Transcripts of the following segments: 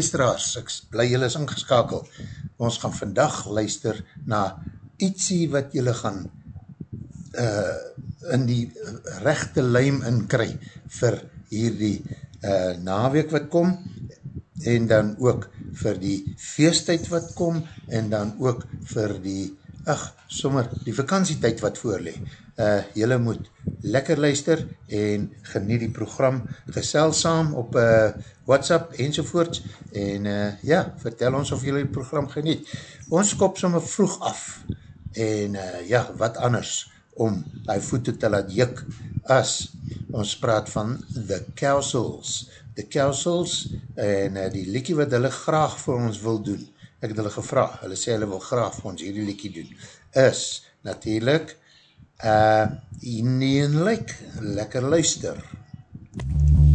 luisteraars, ek bly julle is ingeskakel. Ons gaan vandag luister na ietsie wat julle gaan uh, in die rechte luim inkry vir hierdie uh, naweek wat kom en dan ook vir die feestheid wat kom en dan ook vir die, ach, sommer die vakantietijd wat voorlee. Uh, julle moet lekker luister en geniet die program geselsam op uh, WhatsApp enzovoorts en uh, ja, vertel ons of julle die program geniet. Ons kop somme vroeg af en uh, ja, wat anders om die voete te laat jik as ons praat van The Kelsels. The Kelsels en uh, die liekie wat hulle graag vir ons wil doen, ek het hulle gevra, hulle sê hulle wil graag vir ons hierdie liekie doen, is natuurlijk uh, Indian Lake, lekker luister. lekker,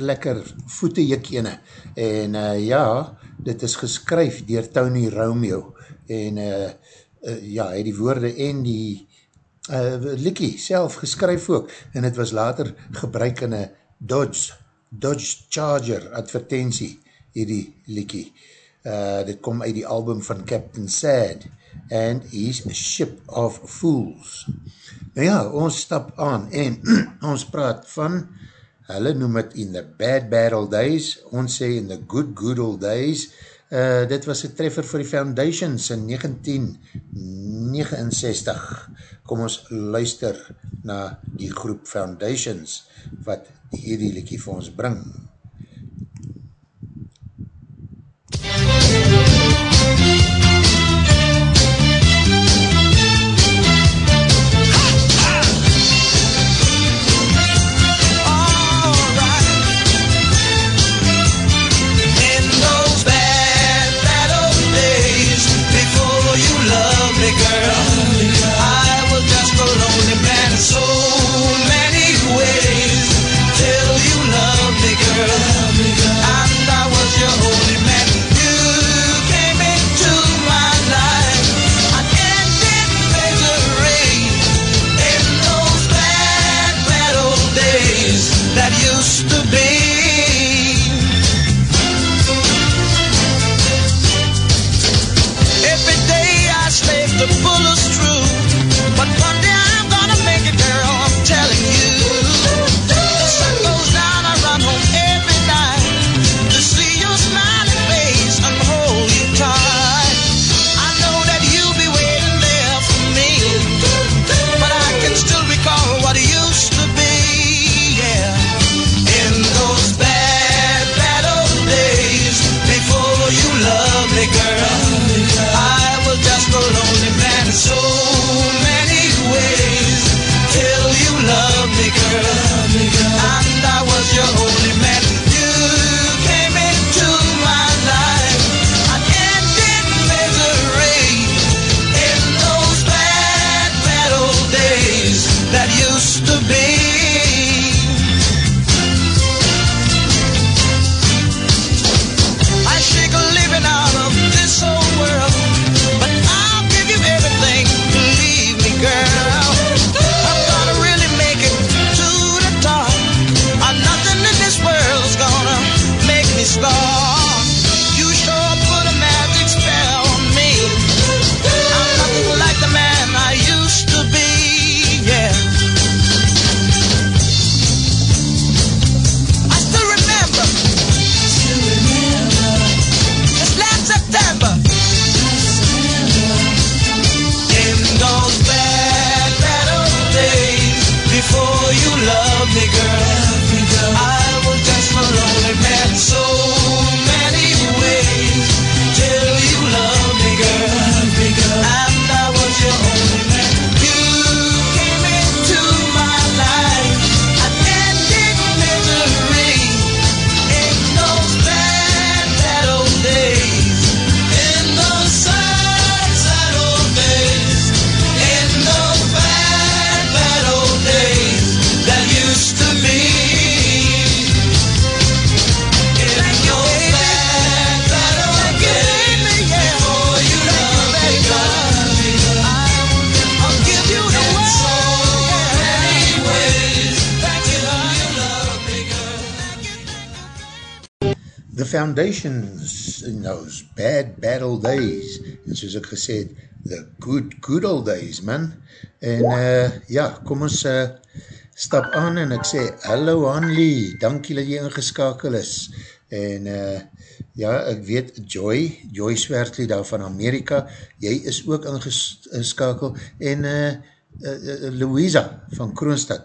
lekker voete jik ene. En uh, ja, dit is geskryf dier Tony Romeo. En uh, uh, ja, hy die woorde en die uh, Likkie self geskryf ook. En het was later gebruik in een Dodge, Dodge Charger advertentie, hierdie Likkie. Uh, dit kom uit die album van Captain Sad. And he's a ship of fools. Nou ja, ons stap aan en ons praat van hulle noem het in the bad bad old days, ons sê in the good good old days, uh, dit was een treffer vir die Foundations in 1969, kom ons luister na die groep Foundations, wat hierdie liekie vir ons bring. Foundations in those bad, bad old days. En soos ek gesê het, the good, good old days, man. En uh, ja, kom ons uh, stap aan en ek sê, hallo Hanlie, dankie dat jy ingeskakel is. En uh, ja, ek weet, Joy, Joy Swertley daar van Amerika, jy is ook ingeskakel. En uh, uh, Louisa van Kroonstad,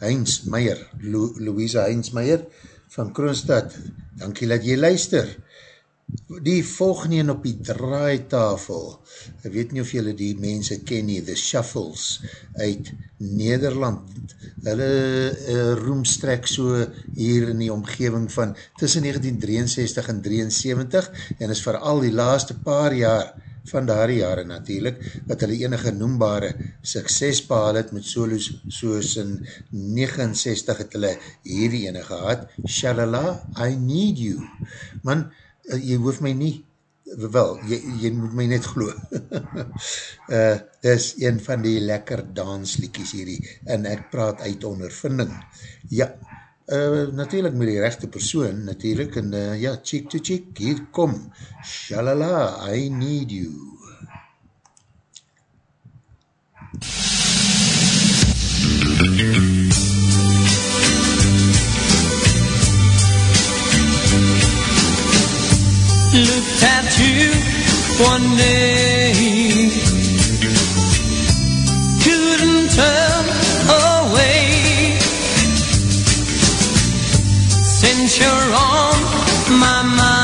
Heinz Meijer, Lu Louisa Heinz Meijer van Kroonstad, dankie dat jy luister. Die volgende een op die draaitafel, ek weet nie of jylle die mense ken nie, The Shuffles uit Nederland. Hulle uh, roemstrek so hier in die omgeving van tussen 1963 en 1973 en is vooral die laaste paar jaar van daardie jare natuurlijk, wat hulle enige noembare sukses behal het met solos soos in 69 het hulle hierdie ene gehad, Shalala, I need you. Man, jy hoef my nie, wel, jy, jy moet my net glo. uh, dis een van die lekker dansliekies hierdie, en ek praat uit ondervinding. Ja, Uh, natuurlijk met die rechte persoon, natuurlijk, en uh, ja, cheek to cheek, hier kom, shalala, I need you. You one day. Couldn't turn away since you're on my mind.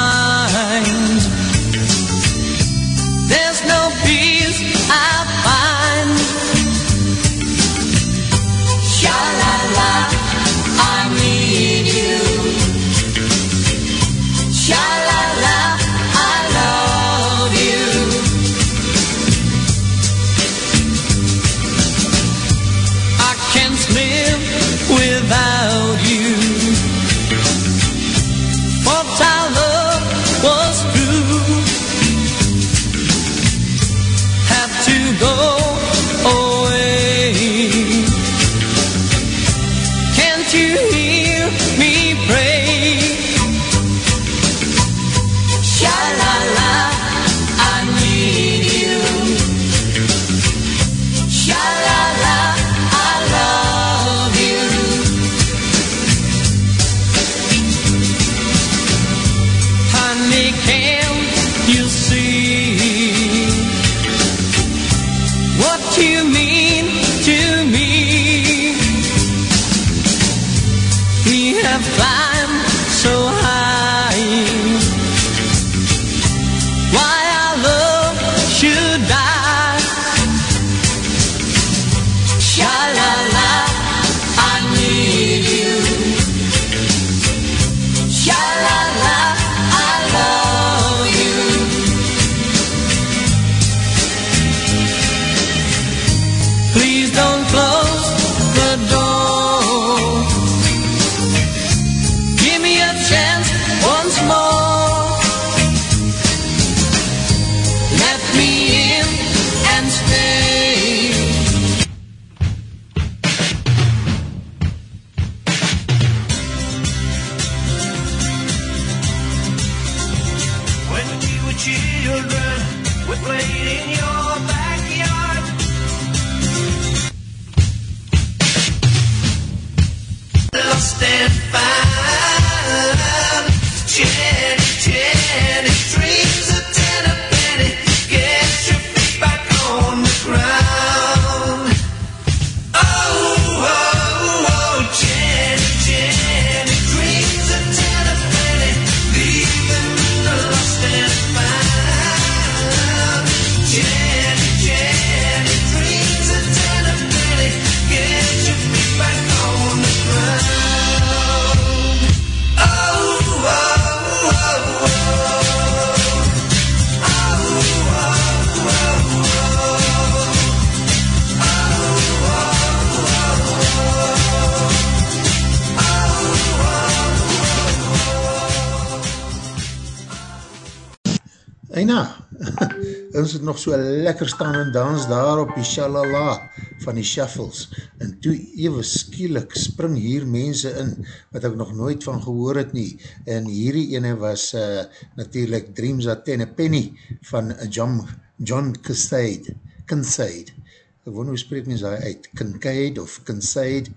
Nog so lekker staan en dans daar op die shalala van die shuffles. En toe ewe skielik spring hier mense in wat ek nog nooit van gehoor het nie. En hierdie ene was uh, natuurlijk Dreams at Ten a Penny van John, John Kincaid Kincaid. Ek wonder hoe spreek mens daar uit? Kincaid of Kincaid?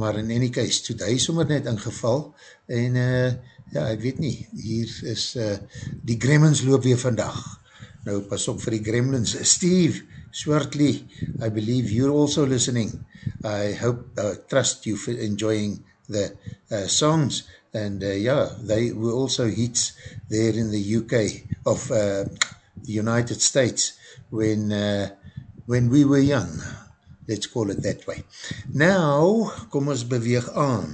Maar in any case, toe hy sommer net ingeval en uh, ja, ek weet nie, hier is uh, die gremlins loop weer vandag. Nou, pas op vir die gremlins. Steve Swartley, I believe you're also listening. I hope, uh, trust you for enjoying the uh, songs and uh, yeah, they were also hits there in the UK of uh, the United States when uh, when we were young. Let's call it that way. Nou, kom ons beweeg aan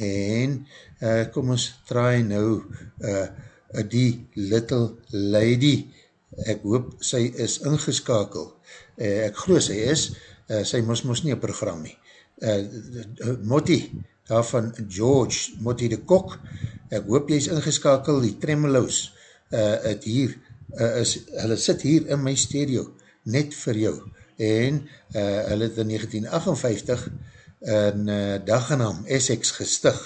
en uh, kom ons draai nou uh, die little lady. Ek hoop sy is ingeskakel. Uh, ek geloof sy is, uh, sy moes moes nie een program nie. Uh, Motti, daarvan George, Motti de Kok, ek hoop jy is ingeskakel, die tremeloos, uh, het hier, uh, is, hulle sit hier in my stereo, net vir jou, en uh, hulle het in 1958 in uh, Dagenham, Essex gestig,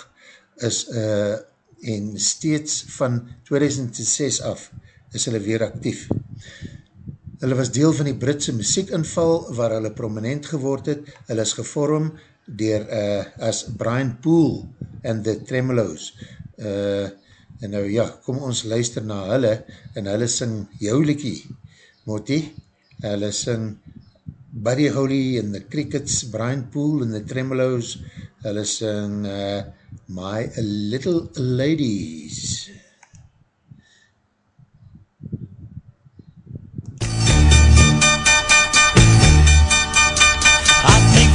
is uh, en steeds van 2006 af is hulle weer actief. Hulle was deel van die Britse muziekinval waar hulle prominent geword het. Hulle is gevorm dier uh, as Brian Poole and the Tremolos. Uh, En nou ja, kom ons luister na hulle, en hulle sing jou liekie, Motie, hulle sing Buddy Holly and the Crickets, Brian Poole and the Tremolos, hulle sing uh, My Little Ladies. I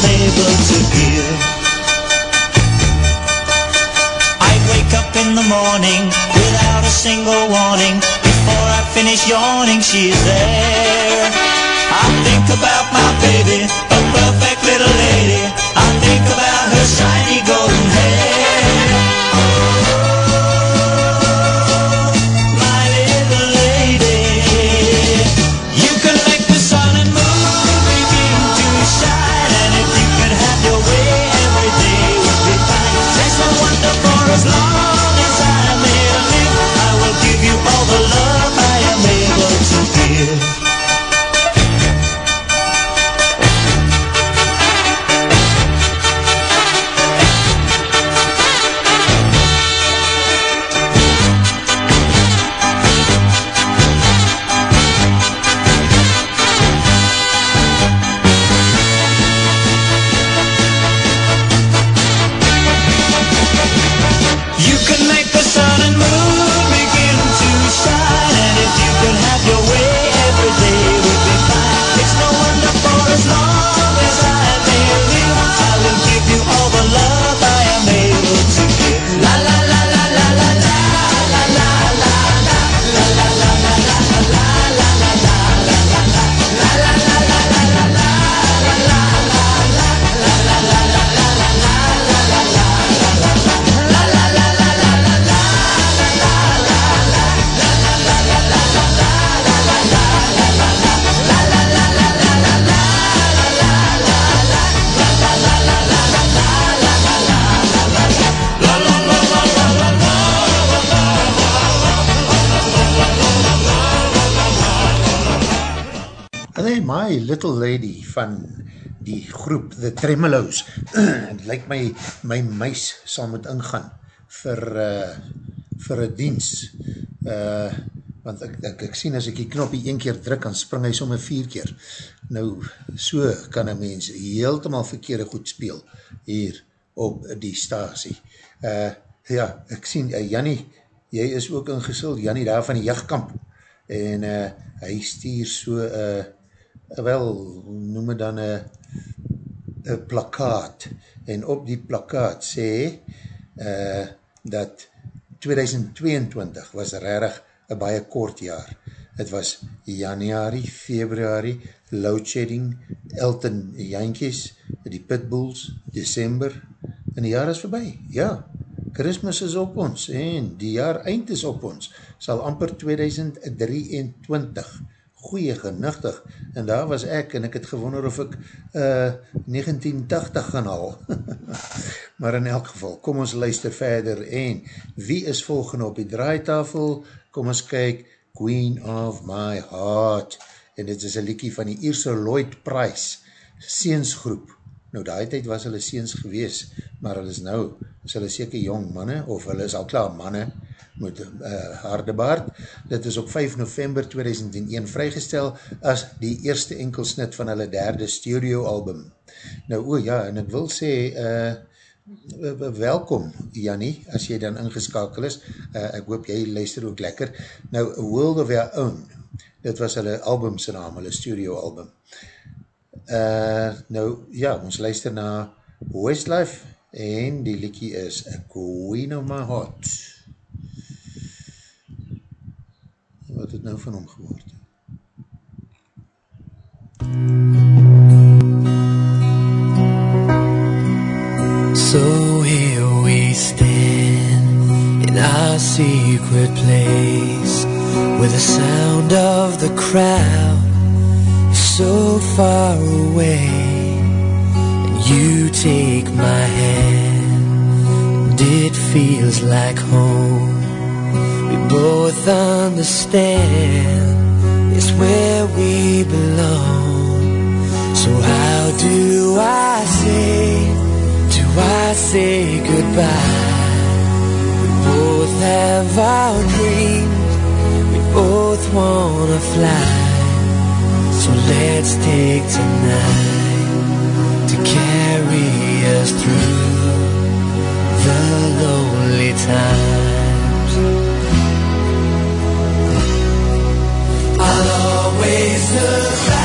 love I am able to give. I wake up in the morning without a single warning. Before I finish yawning, she's there. I think about my baby, a perfect little lady. I think about her shiny golden My Little Lady van die groep The Tremolos. Het lyk my, my muis sal moet ingaan vir, uh, vir een dienst. Uh, want ek, ek, ek sien as ek die knopie een keer druk, dan spring hy somme vier keer. Nou, so kan een mens heeltemaal verkeerde goed speel hier op die stasie. Uh, ja, ek sien, uh, Jannie, jy is ook ingesuld, Jannie daar van die jachtkamp, en uh, hy stuur so, uh, wel, noem het dan een plakkaat, en op die plakkaat sê, uh, dat 2022 was rarig een baie kort jaar. Het was januari, februari, loadshedding, Elton Jankies, die Pitbulls, december, en die jaar is voorbij, ja, Christmas is op ons, en die jaar eind is op ons, sal amper 2023, goeie genuchtig, en daar was ek, en ek het gewonder of ek uh, 1980 gaan haal. maar in elk geval, kom ons luister verder, en wie is volgende op die draaitafel? Kom ons kyk, Queen of My Heart, en dit is een liekie van die Ierse Lloyd Price, seensgroep. Nou, daai tyd was hulle seens gewees, maar hulle is nou, is hulle seker jong manne, of hulle is al klaar manne, met uh, harde baard. Dit is op 5 november 2001 vrygestel as die eerste enkelsnit van hulle derde studio album. Nou, o ja, en ek wil sê, uh, welkom Jannie, as jy dan ingeskakel is, uh, ek hoop jy luister ook lekker. Nou, World of Your Own, dit was hulle album sy naam, hulle studio album. Uh, nou, ja, ons luister na Westlife en die liekie is A Queen of My Heart. Wat het nou van hom geworden? So here we stand in our secret place with the sound of the crowd so far away and you take my hand. And it feels like home. We both understand it's where we belong. So how do i say do i say goodbye? We both have our dreams. We both wanna fly. So let's take tonight to carry us through the lonely times. I'll always survive.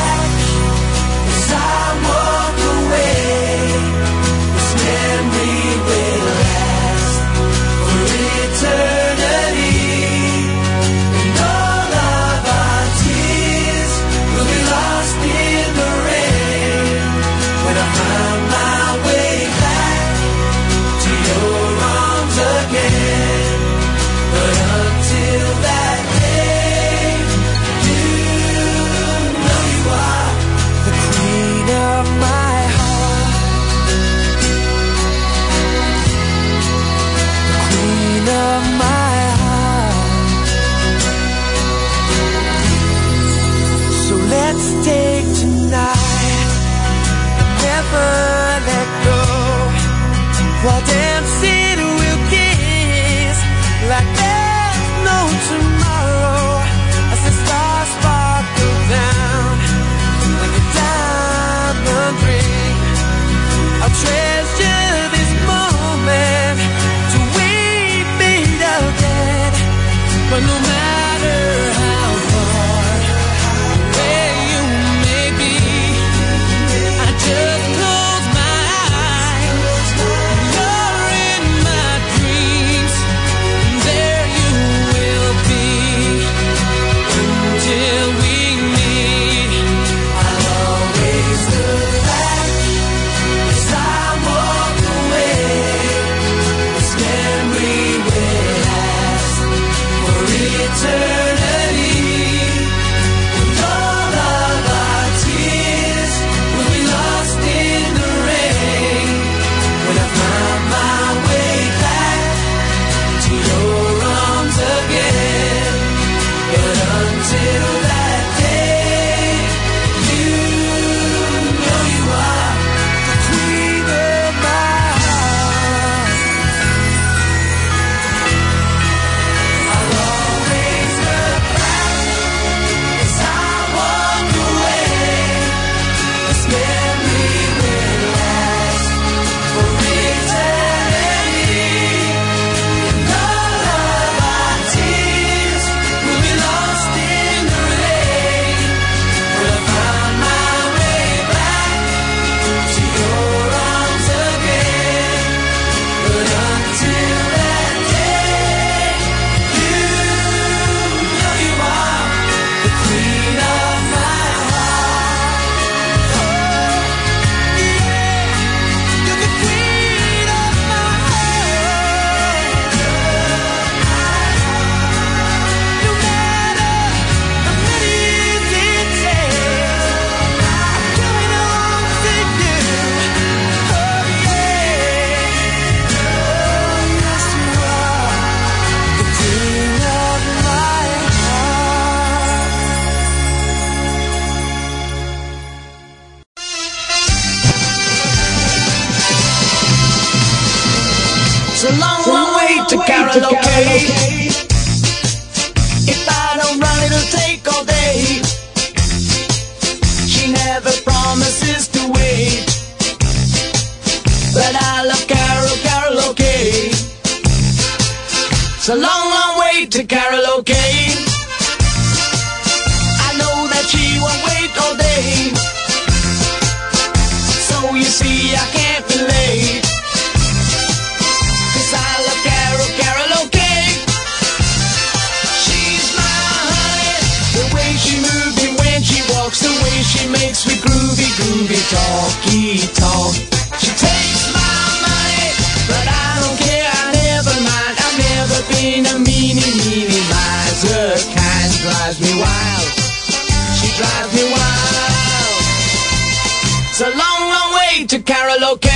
To karaoke.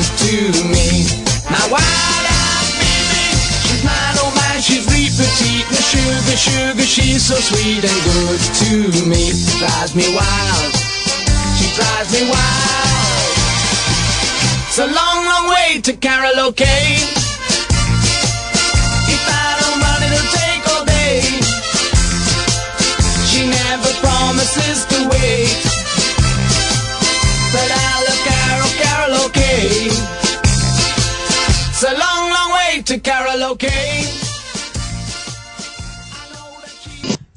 To me. Now, wild out, baby, she's mine, oh mine, she's petite. The sugar, sugar, she's so sweet and good to me. Drives me wild. She drives me wild. It's a long, long way to karaoke. If I don't run, it'll take all day. She never promises to wait. But I. It's a long, long way to karaoke.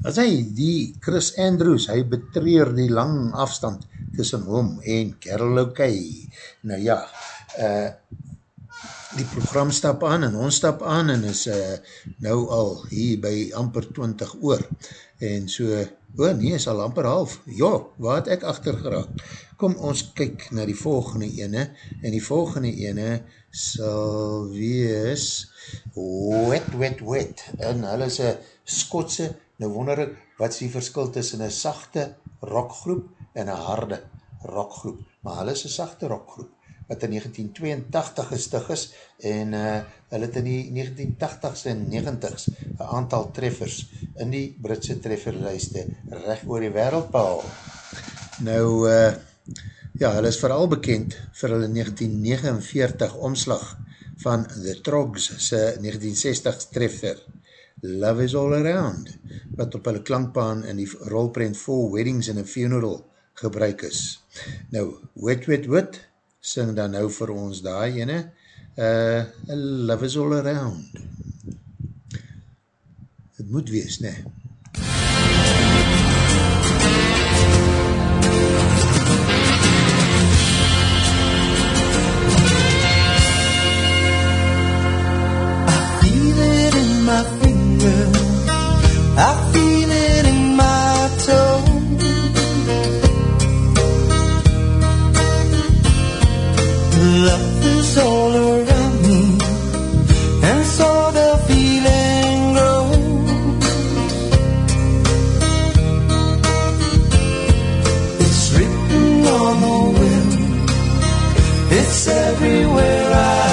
As hy, die Chris Andrews, hy betreer die lang afstand tussen hom en Carol O'Kay. Nou ja, uh, die program stap aan en ons stap aan en is uh, nou al hier by amper 20 oor. En so, o nee, is al amper half. Ja, waar het ek achter geraak? Kom ons kyk na die volgende ene en die volgende ene sal wees Wet, Wet, Wet. En hulle is een Skotse Nou wonder ek, wat is die verskil tussen een sachte rockgroep en een harde rockgroep? Maar hulle is een sachte rockgroep, wat in 1982 gestig is, en uh, hulle het in die 1980s en 90s een aantal treffers in die Britse trefferlijste recht oor die wereld behal. Nou, uh, ja, hulle is vooral bekend vir hulle 1949 omslag van The Trogs se 1960 treffer Love is All Around, wat op hulle klankbaan in die rolprent Four Weddings and a Funeral gebruik is. Nou, Wet Wet Wet, sing dan nou vir ons daai ene, uh, Love is All Around. Het moet wees, ne? feel it in my fingers. I feel it Love is all around me, and so the feeling grows. It's written on the. It's everywhere I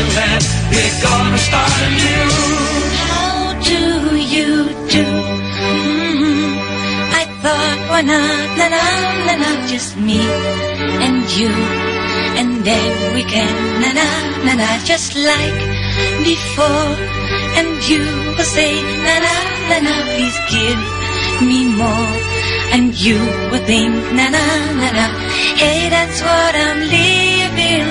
solution and we're gonna start anew. How do you do? Mhm. I thought, why not, na na na na, just me and you, and then we can, na na na na, just like before. And you will say, na na na na, please give me more. And you will think, na na na na, hey, that's what I'm living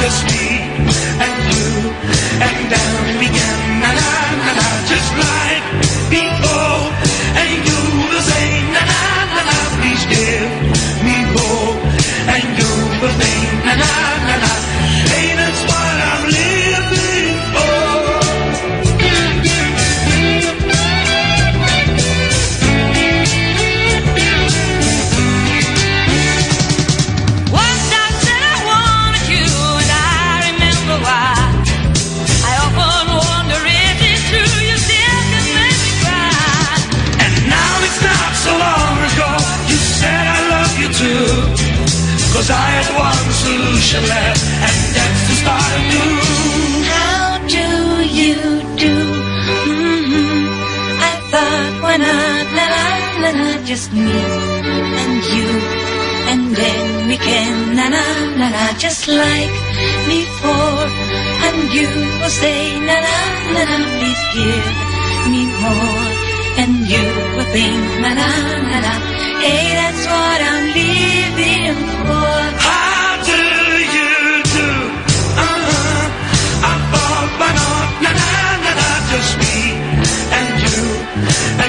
just me solution left And that's to start anew How do you do? hmm I thought, why not, na na na na, just me and you, and then we can, na na na na, just like before. And you will say, na na na na, please give me more. And you will think, na na na na, hey, that's what I'm living for.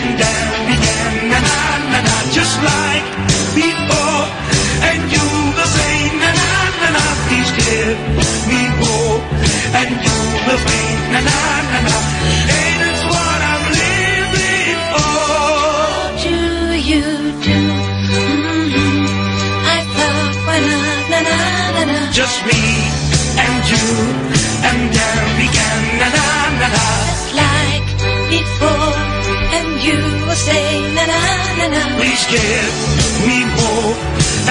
We can na na na na Just like before. And you will say na na na na Please give me give me more,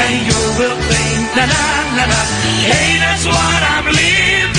and you will think, na na na na. Hey, that's what I'm living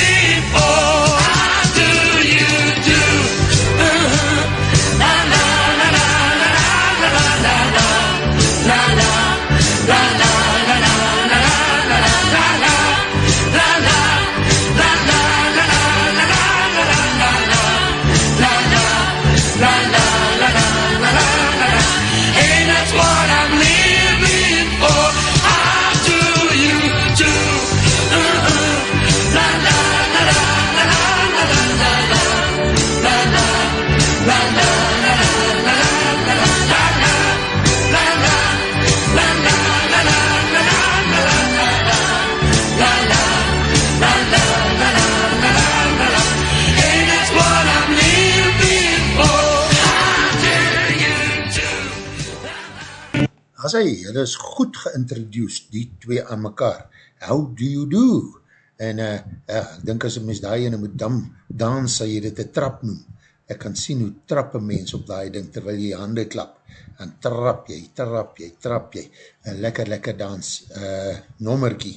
As hy, hulle is goed geïntroduced, die twee aan mekaar. How do you do? En uh, ja, ek dink as een mens daar ene moet dam, dans, sal jy dit een trap noem. Ek kan sien hoe trap een mens op die ding, terwyl jy hande klap. En trap jy, trap jy, trap jy. Een lekker, lekker dans, uh, nommerkie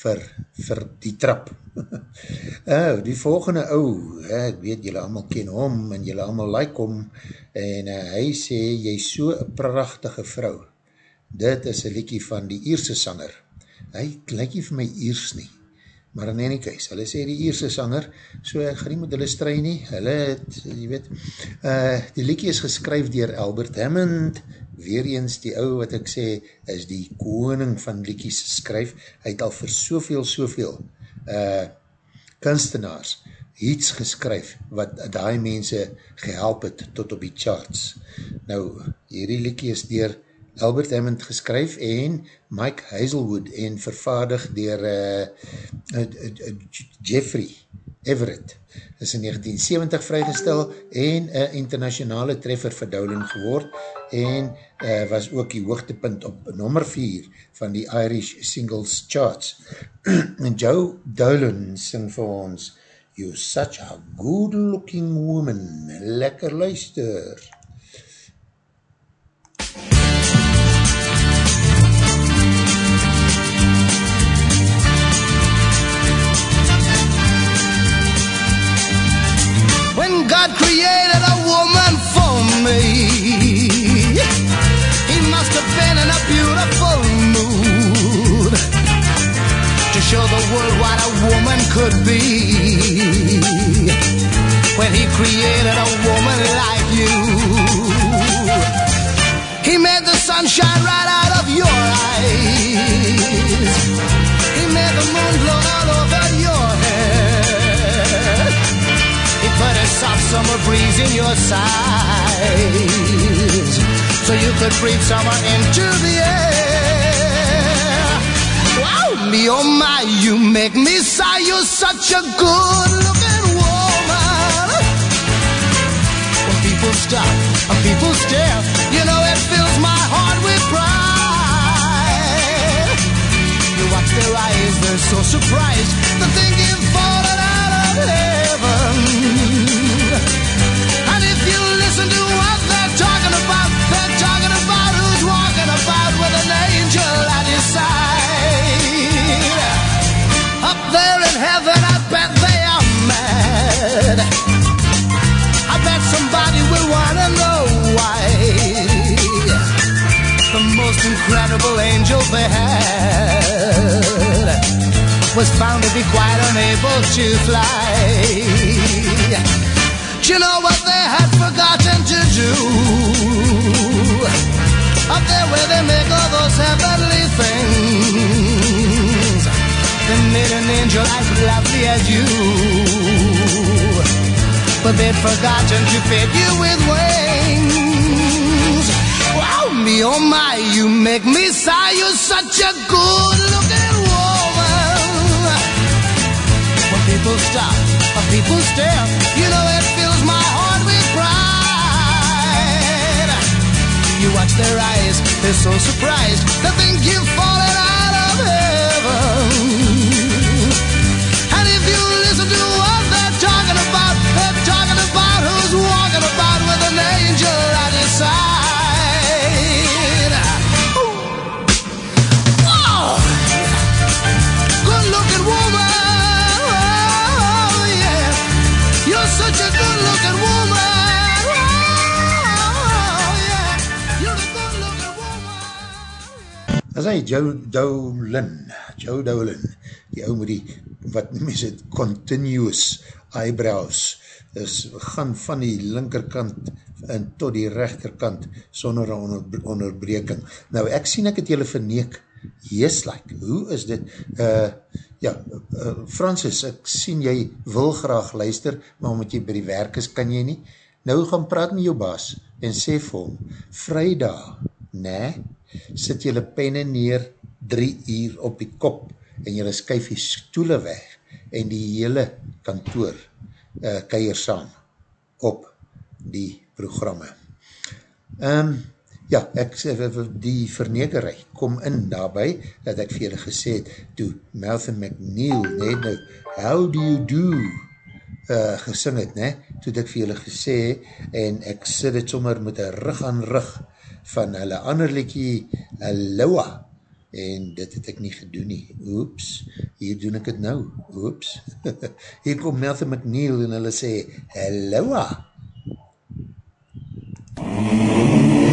vir, vir die trap. oh, die volgende ou, uh, ek weet jylle allemaal ken hom, en jylle allemaal like hom, en uh, hy sê, jy is so een prachtige vrou. Dit is een liekie van die Ierse sanger. Hy lyk nie vir my Iers nie. Maar in any case, hulle sê die Ierse sanger, so ek gaan nie met hulle strui nie, hulle het, jy weet, uh, die liekie is geskryf dier Albert Hammond, weer eens die ou wat ek sê, is die koning van liekies skryf, hy het al vir soveel, soveel uh, kunstenaars iets geskryf, wat die mense gehelp het tot op die charts. Nou, hierdie liekie is dier Albert Hammond geskryf en Mike Hazelwood en vervaardig dier uh, uh, uh, Jeffrey Everett is in 1970 vrygestel en een internationale treffer vir Dowling geword en uh, was ook die hoogtepunt op nummer 4 van die Irish Singles Charts. en Joe Dowling sing vir ons You're such a good looking woman. Lekker luister. Beautiful mood to show the world what a woman could be. When he created a woman like you, he made the sun shine right out of your eyes. He made the moon glow all over your head. He put a soft summer breeze in your sighs so you could breathe summer into the air. Wow, me oh my, you make me sigh. You're such a good looking woman. When people stop and people stare, you know it fills my heart with pride. You watch their eyes, they're so surprised to think you've most incredible angel they had was found to be quite unable to fly. Do you know what they had forgotten to do? Up there where they make all those heavenly things. They made an angel as lovely as you. But they'd forgotten to fit you with wings. Wow, me oh my, you make me sigh. You're such a good looking woman. When people stop, when people stare, you know it fills my heart with pride. You watch their eyes, they're so surprised. They think you've fallen out As hy Joe Dowlin, Joe Dowlin, die ou met die, wat noem is het, continuous eyebrows, is, gaan van die linkerkant en tot die rechterkant sonder onder, onderbreking. Nou, ek sien ek het julle verneek, yes, like, hoe is dit? Uh, ja, uh, Francis, ek sien jy wil graag luister, maar omdat jy by die werk is, kan jy nie. Nou gaan praat met jou baas en sê vir hom, vrijdag, nee, sit jylle penne neer drie uur op die kop en jylle skuif die stoele weg en die hele kantoor uh, keier saam op die programme. Um, ja, ek sê, die vernekerij kom in daarby, dat ek vir julle gesê het, toe Malcolm McNeil, net nou, how do you do, uh, gesing het, ne? toe het ek vir julle gesê, en ek sit het sommer met een rug aan rug, van hulle ander liekie, Aloha, en dit het ek nie gedoen nie, oeps, hier doen ek het nou, oeps, hier kom Malcolm McNeil, en hulle sê, Aloha, I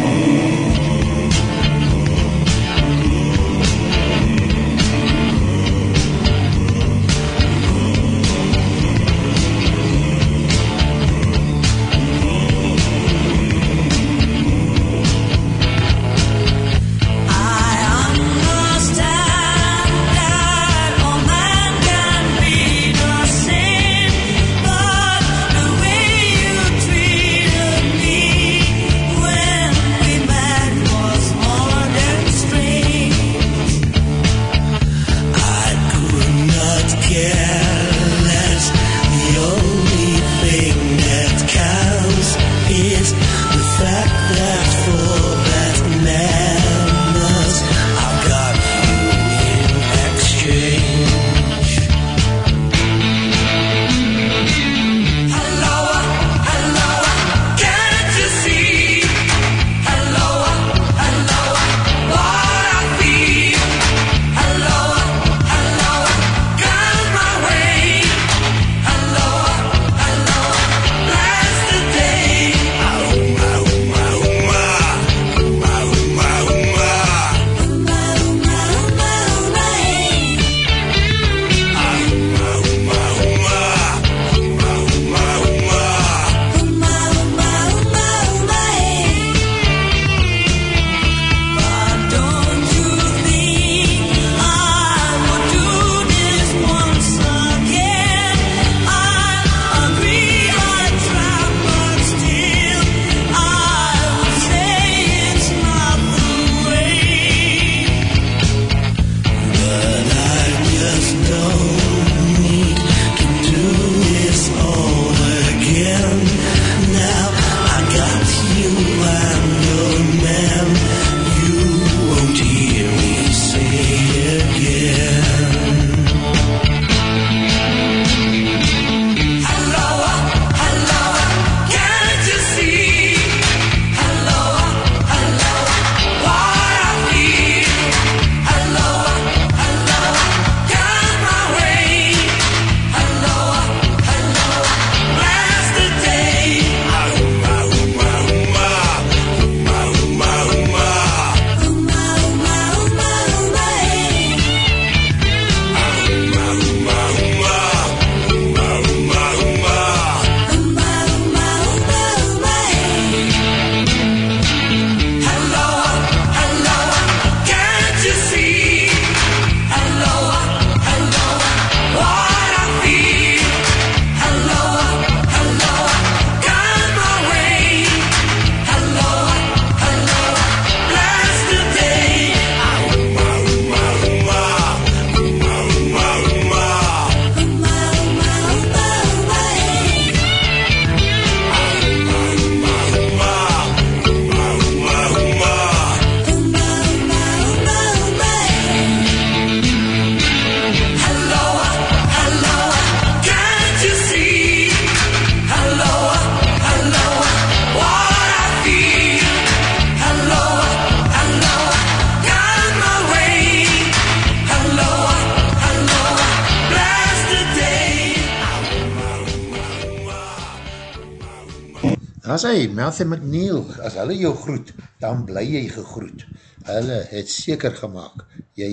hy, Malthy McNeil, as hulle jou groet, dan bly jy gegroet. Hulle het seker gemaakt, jy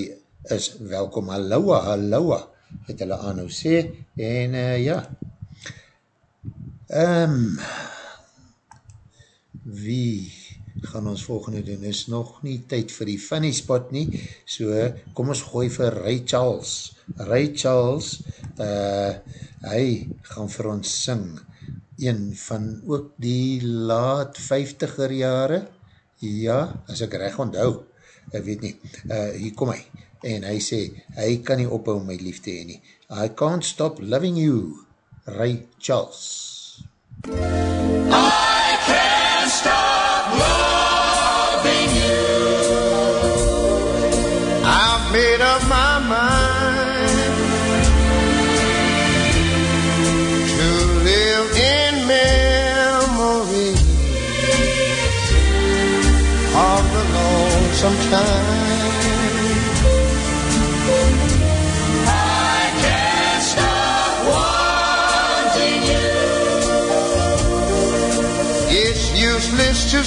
is welkom, halloa, halloa, het hulle aan nou sê, en uh, ja, um, wie gaan ons volgende doen, is nog nie tyd vir die funny spot nie, so kom ons gooi vir Ray Charles, Ray Charles, uh, hy gaan vir ons sing, een van ook die laat 50er jare, ja, as ek recht onthou, ek weet nie, uh, hier kom hy, en hy sê, hy kan nie ophou my liefde heen nie, I can't stop loving you, Ray Charles. I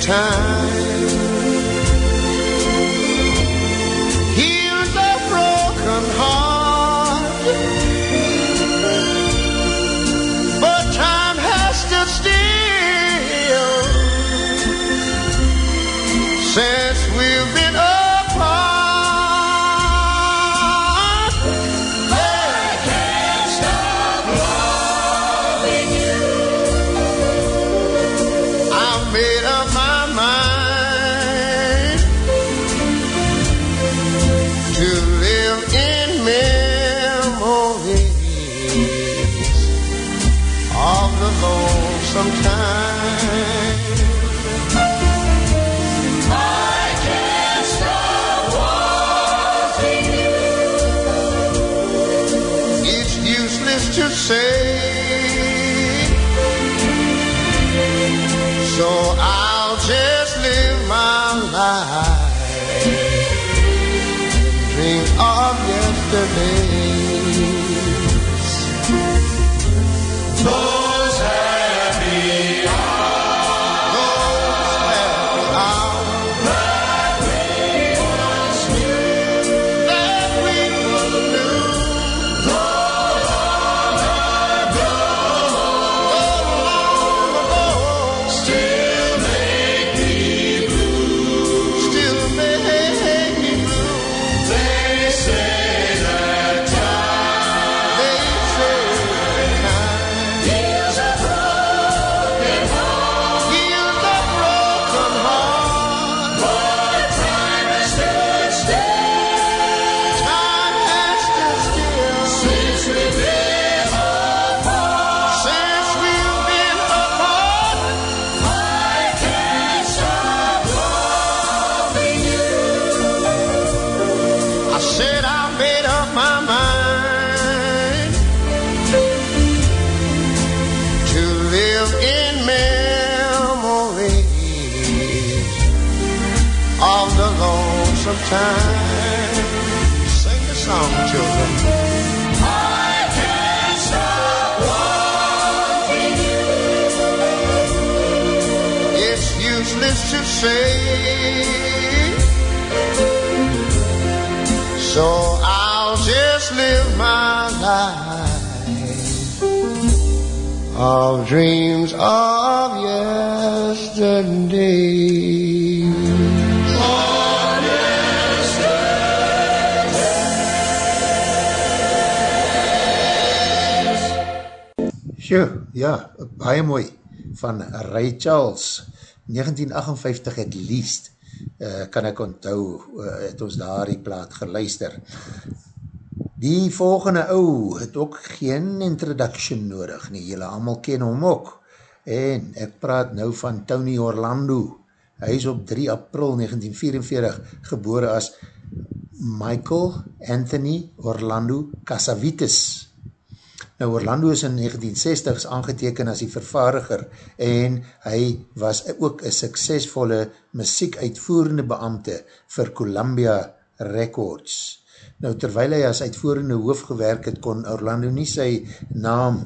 Time say. So I'll just live my life of dreams of yesterday. Sjoe, ja, baie mooi, van Ray Charles, 1958 het least, uh, kan ek onthou, uh, het ons daar die plaat geluister. Die volgende ou het ook geen introduction nodig nie, jylle allemaal ken hom ook. En ek praat nou van Tony Orlando. Hy is op 3 april 1944 gebore as Michael Anthony Orlando Casavites. Nou Orlando is in 1960s aangeteken as die vervaardiger en hy was ook een suksesvolle muziek uitvoerende beambte vir Columbia Records. Nou terwijl hy as uitvoerende hoof gewerk het, kon Orlando nie sy naam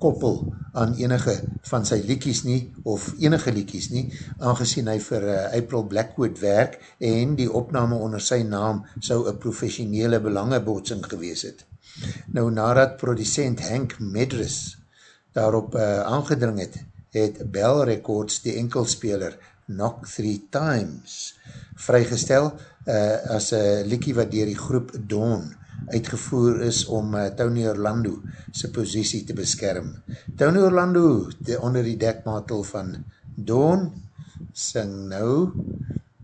koppel aan enige van sy liekies nie, of enige liekies nie, aangezien hy vir uh, April Blackwood werk en die opname onder sy naam sou een professionele belangebotsing gewees het. Nou nadat producent Hank Medris daarop uh, aangedring het, het Bell Records die enkelspeler Knock Three Times vrygestel uh, as een liekie wat dier die groep Dawn uitgevoer is om uh, Tony Orlando sy posiesie te beskerm. Tony Orlando, die, onder die dekmatel van Dawn, sing nou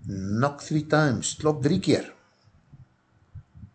Knock Three Times, klop drie keer.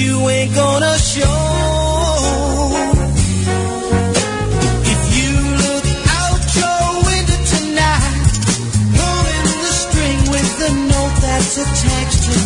you ain't gonna show.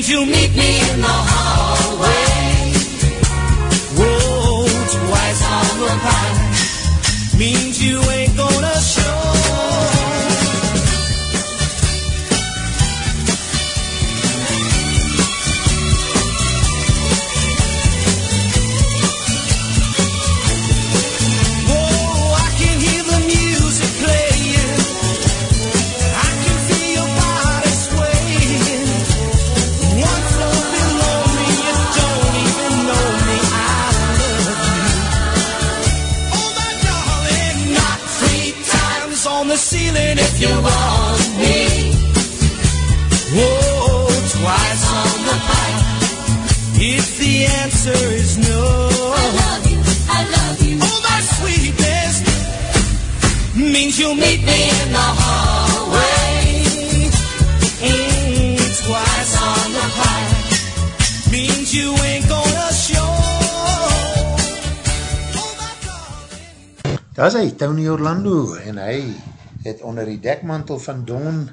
means you meet me in the hallway. Whoa, twice on the pipe means you you want me. Whoa, twice on the pipe. If the answer is no. I love you, I love you. Oh my sweetness means you'll meet me in the hallway. Mm, twice on the pipe means you ain't gonna show. Oh. Daar is hy, Tony Orlando, en hy het onder die dekmantel van Dawn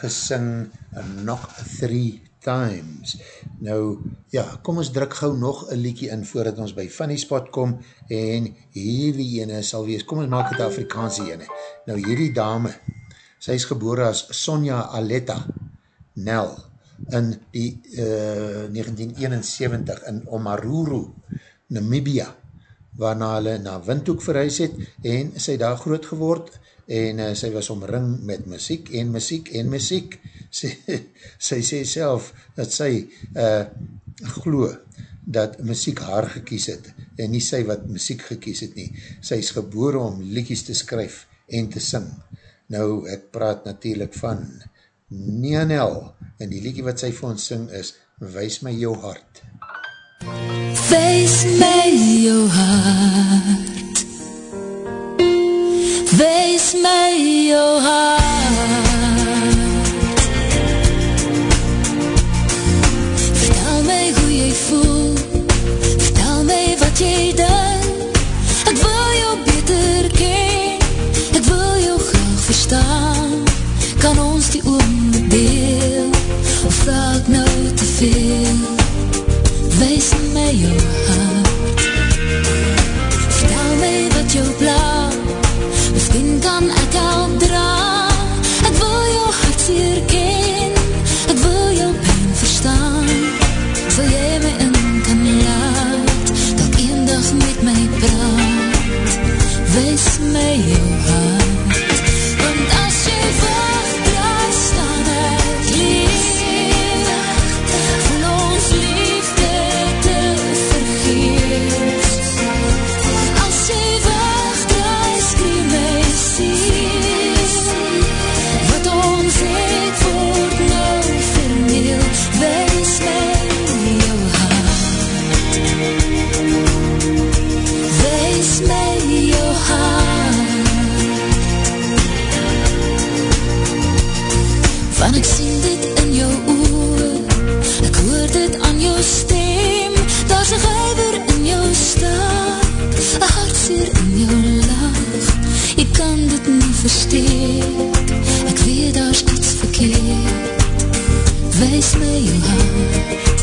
gesing Knock Three Times. Nou, ja, kom ons druk gauw nog een liekie in voordat ons by Funny Spot kom en hierdie ene sal wees, kom ons maak het Afrikaanse ene. Nou, hierdie dame, sy is gebore as Sonja Aletta Nel in die uh, 1971 in Omaruru, Namibia, waarna hulle na Windhoek verhuis het en sy daar groot geword en uh, sy was omring met muziek en muziek en muziek. Sy, sy sê self dat sy uh, glo dat muziek haar gekies het en nie sy wat muziek gekies het nie. Sy is gebore om liekies te skryf en te sing Nou, ek praat natuurlijk van Nianel, en die liedje wat sy vir ons sing is, Wees my jou hart. Wees my jou hart Wees my jou hart. Vertel my hoe jy voel. Vertel my wat jy dink. Ek wil jou beter ken. Ek wil jou graag verstaan. Kan ons die oom deel? Of vraag nou te veel? Wees my jou hart versteek Ek weet daar's iets verkeerd Wees my jou hart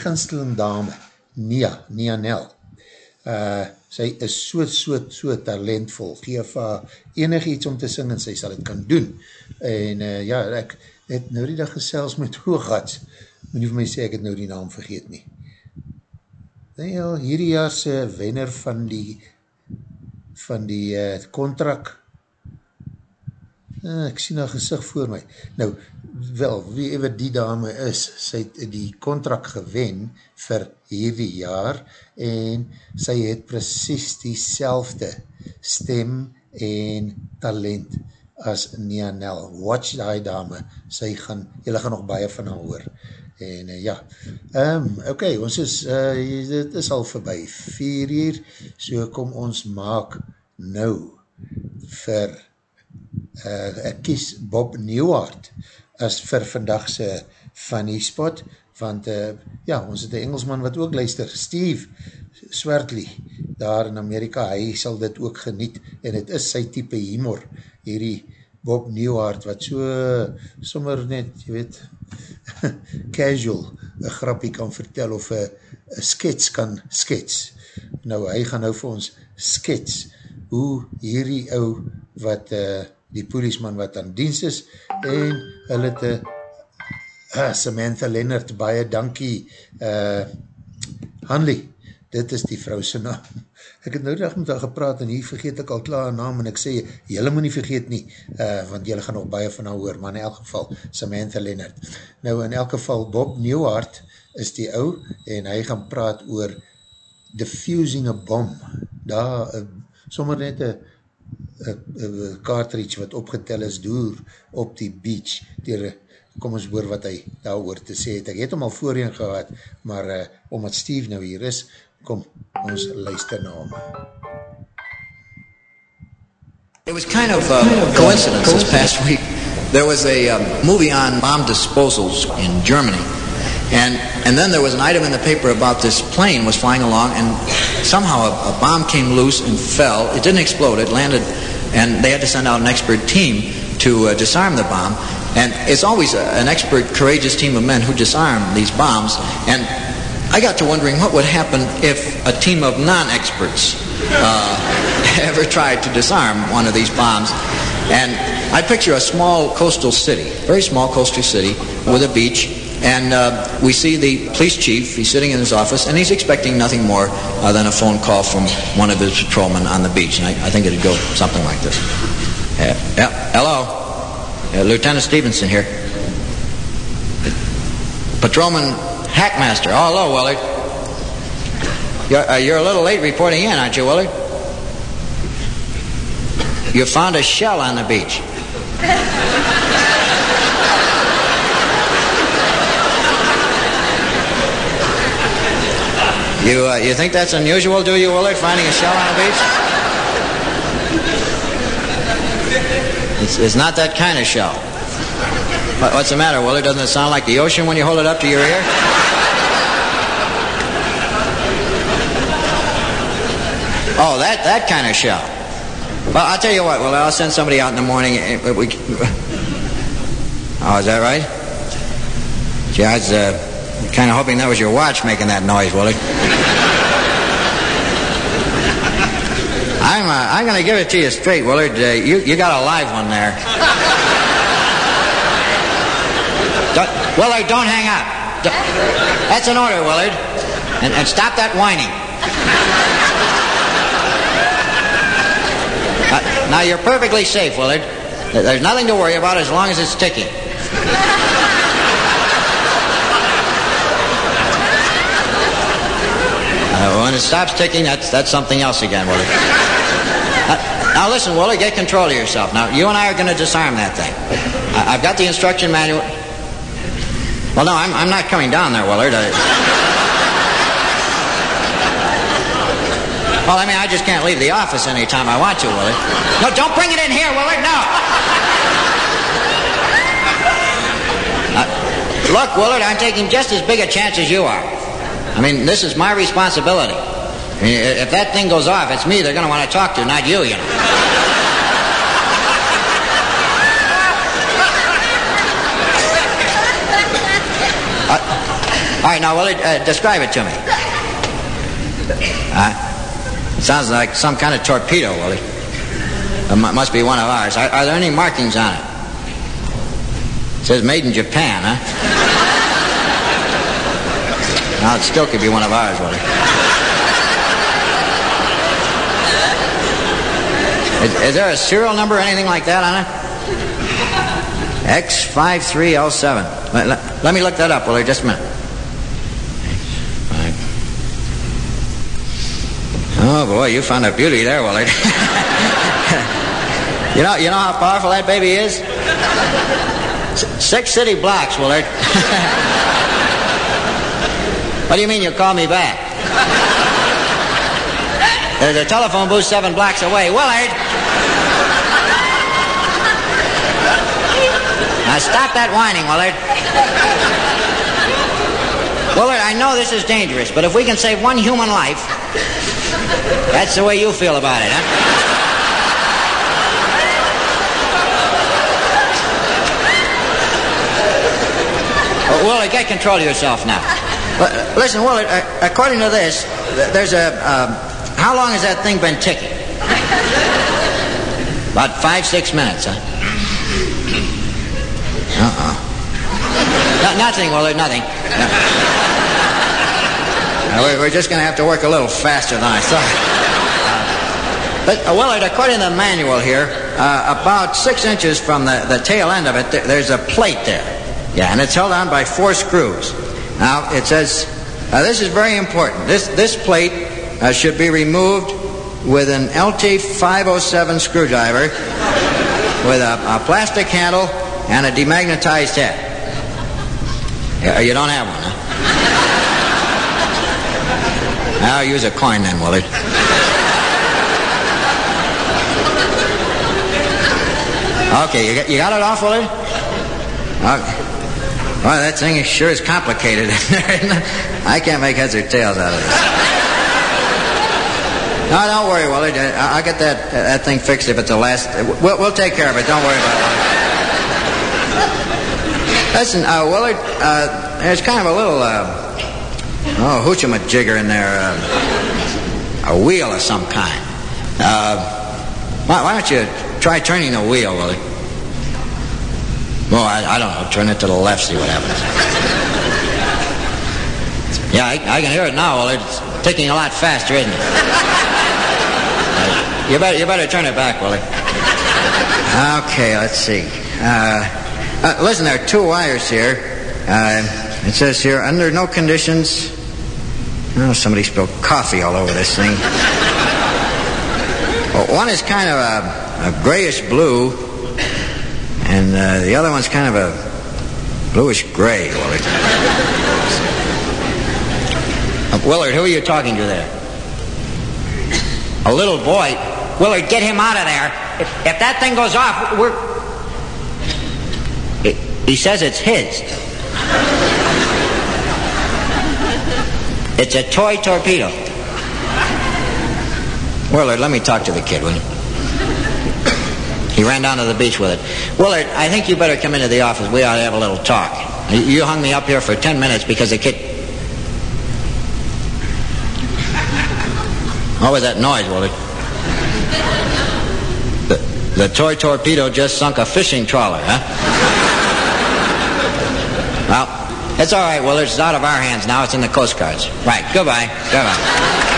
my ginsteling dame, Nia, Nia Nel. Uh, sy is so, so, so talentvol, geef haar enig iets om te sing en sy sal het kan doen. En uh, ja, ek het nou die dag gesels met Hooghats, moet nie vir my sê ek het nou die naam vergeet nie. Nou, hierdie jaarse wenner van die van die uh, contract ek sien haar gezicht voor my. Nou, wel, wie ever die dame is, sy het die contract gewen vir hierdie jaar en sy het precies die selfde stem en talent as Nia Nel. Watch die dame, sy gaan, jylle gaan nog baie van haar hoor. En uh, ja, um, ok, ons is, uh, dit is al voorbij, vier uur, so kom ons maak nou vir uh, ek kies Bob Newhart as vir vandagse funny spot, want uh, ja, ons het een Engelsman wat ook luister, Steve Swartley, daar in Amerika, hy sal dit ook geniet, en het is sy type humor, hierdie Bob Newhart, wat so, sommer net, jy weet, casual, een grapie kan vertel, of een skets kan skets. Nou, hy gaan nou vir ons skets, hoe hierdie ou, wat uh, die polisman wat aan dienst is, en hulle te uh, Samantha Lennart, baie dankie, uh, Hanley, dit is die vrou sy naam. Ek het nou dag met haar gepraat en hier vergeet ek al klaar haar naam en ek sê, jylle moet nie vergeet nie, uh, want jylle gaan nog baie van haar hoor, maar in elk geval, Samantha Lennart. Nou in elk geval, Bob Newhart is die ou en hy gaan praat oor diffusing a bomb. Daar, sommer net een cartridge wat opgetel is door op die beach, dier, kom ons hoor wat hy daar oor te sê het. Ek het hom al voorheen gehad, maar uh, omdat Steve nou hier is, kom ons luister na hom. It was kind of a coincidence this past week. There was a um, movie on bomb disposals in Germany. And, and then there was an item in the paper about this plane was flying along and somehow a, a bomb came loose and fell. It didn't explode, it landed, and they had to send out an expert team to uh, disarm the bomb. And it's always a, an expert, courageous team of men who disarm these bombs. And I got to wondering what would happen if a team of non-experts uh, ever tried to disarm one of these bombs. And I picture a small coastal city, very small coastal city with a beach, and uh, we see the police chief, he's sitting in his office, and he's expecting nothing more uh, than a phone call from one of his patrolmen on the beach. And I, I think it'd go something like this. Yeah, yeah hello. Yeah, Lieutenant Stevenson here. Patrolman Hackmaster. Oh, hello, Willard. You're, uh, you're a little late reporting in, aren't you, Willard? You found a shell on the beach. You, uh, you think that's unusual, do you, Willard, finding a shell on a beach? It's, it's not that kind of shell. What, what's the matter, Willard? Doesn't it sound like the ocean when you hold it up to your ear? Oh, that, that kind of shell. Well, I'll tell you what, well, I'll send somebody out in the morning. eh, We, oh, is that right? Gee, I kind of hoping that was your watch making that noise, Willard. I'm, uh, I'm going to give it to you straight, Willard. Uh, you, you got a live one there. Don't, Willard, don't hang up. Don't- That's an order, Willard. And, and stop that whining. Uh, now, you're perfectly safe, Willard. There's nothing to worry about as long as it's ticking. Uh, when it stops ticking, that's, that's something else again, Willard. Uh, now listen, Willard, get control of yourself. Now, you and I are going to disarm that thing. I, I've got the instruction manual. Well, no, I'm, I'm not coming down there, Willard. I... Well, I mean, I just can't leave the office anytime I want to, Willard. No, don't bring it in here, Willard, no! Uh, look, Willard, I'm taking just as big a chance as you are. I mean, this is my responsibility. I mean, if that thing goes off, it's me they're going to want to talk to, not you, you know. Uh, all right, now, Willard, uh, describe it to me. Uh, sounds like some kind of torpedo, Willie. It mu- must be one of ours. Are, are there any markings on it? It says made in Japan, huh? Now, it still could be one of ours, Willard. Is, is there a serial number or anything like that on it? X53L7. Let, let, let me look that up, Willard, just a minute. X5. Oh, boy, you found a beauty there, Willard. you, know, you know how powerful that baby is? S- six city blocks, Willard. what do you mean you call me back? There's a telephone booth seven blocks away. Willard! Now stop that whining, Willard. Willard, I know this is dangerous, but if we can save one human life, that's the way you feel about it, huh? Uh, Willard, get control of yourself now. Uh, listen, Willard, uh, according to this, there's a. Um, how long has that thing been ticking? About five, six minutes, huh? Uh-uh. No, nothing, Willard, nothing. No. Uh, we're, just going to have to work a little faster than I thought. Uh, but, uh, Willard, according to the manual here, uh, about six inches from the, the tail end of it, there, there's a plate there. Yeah, and it's held on by four screws. Now, it says, uh, this is very important. This, this plate uh, should be removed with an LT507 screwdriver with a, a plastic handle and a demagnetized head. You don't have one, huh? I'll use a coin then, Willard. Okay, you got, you got it off, Willard? Okay. Well, that thing is sure is complicated. I can't make heads or tails out of this. No, don't worry, Willard. I- I'll get that that thing fixed if it's the last. We'll, we'll take care of it. Don't worry about it. Listen, uh, Willard, uh, there's kind of a little, uh, oh, hoochie-majigger in there. Uh, a wheel of some kind. Uh, why, why don't you try turning the wheel, Willard? Well, I, I don't know. Turn it to the left, see what happens. Yeah, I, I can hear it now, Well, It's ticking a lot faster, isn't it? You better, you better turn it back, Willard. Okay, let's see. Uh, uh, listen, there are two wires here. Uh, it says here, under no conditions. Oh, somebody spilled coffee all over this thing. Well, one is kind of a, a grayish blue, and uh, the other one's kind of a bluish gray, Willard. Uh, Willard, who are you talking to there? A little boy. Willard, get him out of there. If, if that thing goes off, we're. He, he says it's his. It's a toy torpedo. Willard, let me talk to the kid, will you? He ran down to the beach with it. Willard, I think you better come into the office. We ought to have a little talk. You- hung me up here for ten minutes because the kid. What was that noise, Willard? The, the toy torpedo just sunk a fishing trawler, huh? well, it's all right, Willard. It's out of our hands now. It's in the Coast Guard's. Right. Goodbye. Goodbye.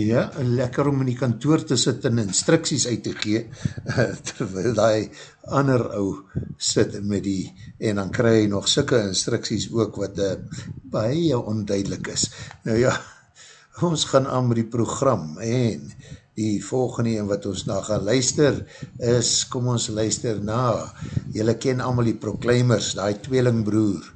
Ja, lekker om in die kantoor te sit en instructies uit te gee, terwyl die ander ou sit met die, en dan kry hy nog sikke instructies ook wat uh, baie onduidelik is. Nou ja, ons gaan aan met die program, en die volgende een wat ons na gaan luister is, kom ons luister na, jylle ken allemaal die Proclaimers, die tweelingbroer,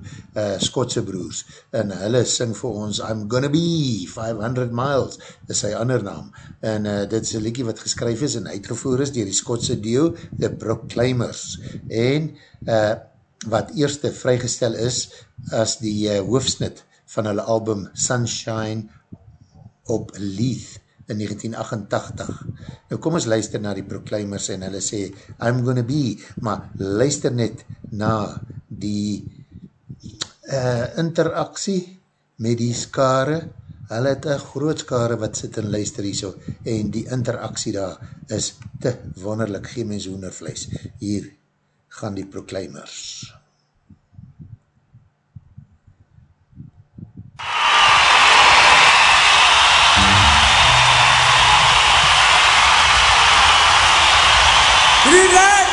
uh, Skotse broers, en hulle sing vir ons, I'm gonna be 500 miles, is sy ander naam, en uh, dit is een liedje wat geskryf is en uitgevoer is dier die Skotse deel, The Proclaimers, en uh, wat eerste vrygestel is, as die uh, hoofsnit van hulle album Sunshine op Leith, in 1988. Nou kom ons luister na die Proclaimers en hulle sê, I'm gonna be, maar luister net na die uh, interaksie met die skare, hulle het een groot skare wat sit en luister hier so, en die interaksie daar is te wonderlik, geen mens hoendervlees. Hier gaan die Proclaimers. Good evening.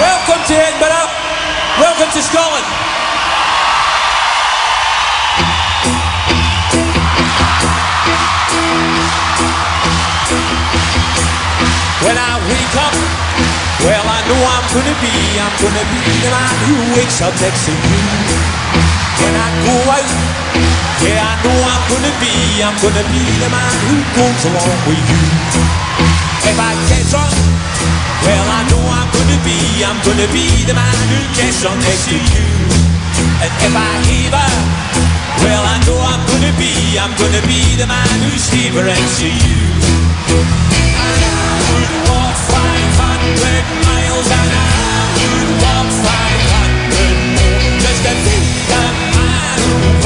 Welcome to Edinburgh. Welcome to Scotland. When I wake up, well, I know I'm gonna be, I'm gonna be the man who wakes up next to you. When I go out, yeah, I know I'm gonna be, I'm gonna be the man who goes along with you. If I catch on, well I know I'm gonna be, I'm gonna be the man who gets on next to you. And if I heaver, well I know I'm gonna be, I'm gonna be the man who heaver next to you. And I would walk 500 miles and I would walk 500 more just to be the man who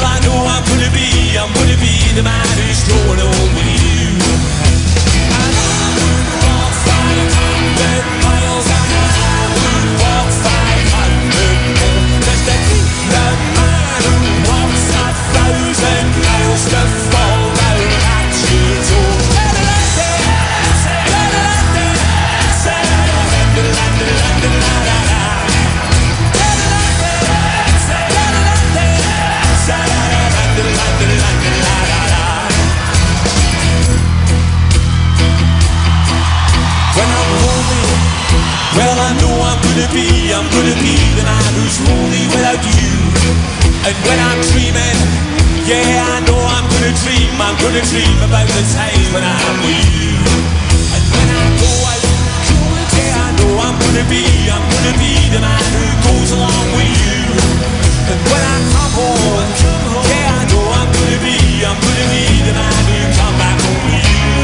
Well, I know I'm gonna be, I'm gonna be the man who's going home with you. And when I'm dreaming, yeah I know I'm gonna dream, I'm gonna dream about the time when I'm with you. And when I go out, yeah I know I'm gonna be, I'm gonna be the man who goes along with you. And when I come home, yeah I know I'm gonna be, I'm gonna be the man who come back home with you.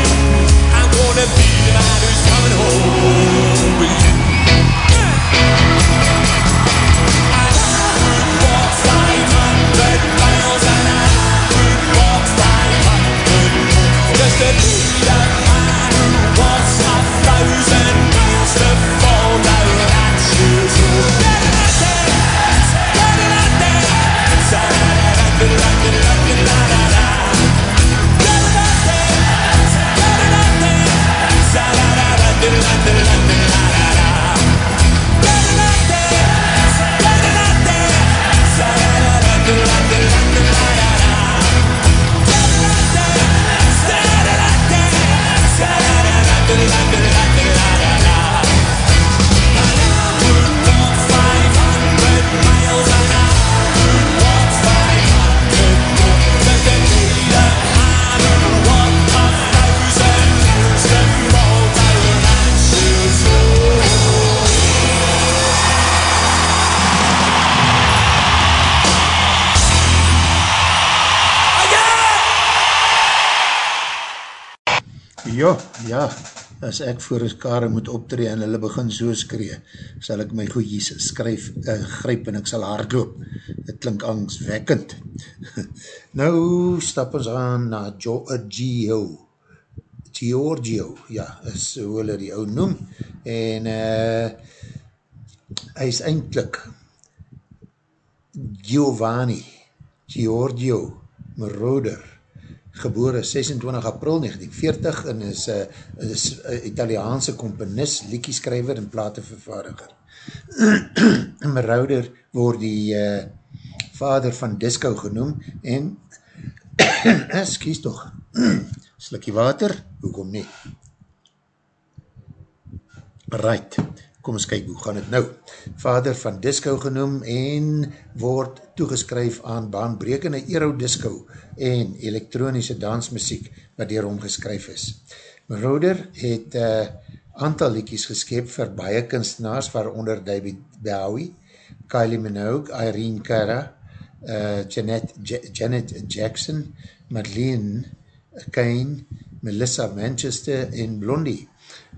I'm gonna be the man who's coming home Ja, as ek voor een skare moet optree en hulle begin so skree, sal ek my goeies skryf, uh, gryp en ek sal hardloop. Het klink angstwekkend. nou stap ons aan na Giorgio. Giorgio, ja, is hoe hulle die ou noem. En uh, hy is eindelijk Giovanni Giorgio Moroder gebore 26 april 1940 en is, uh, is uh, Italiaanse komponist, liekieskrijver en platenvervaardiger. Marauder word die uh, vader van disco genoem en excuse toch slikkie water, hoekom nie? Right, kom ons kyk hoe gaan het nou. Vader van disco genoem en word toegeskryf aan baanbrekende aerodisco en elektronische dansmusiek wat dier hom geskryf is. Marauder het uh, aantal liekies geskep vir baie kunstenaars waaronder David Bowie, Kylie Minogue, Irene Cara, uh, Janet, J Janet Jackson, Madeleine Kane, Melissa Manchester en Blondie.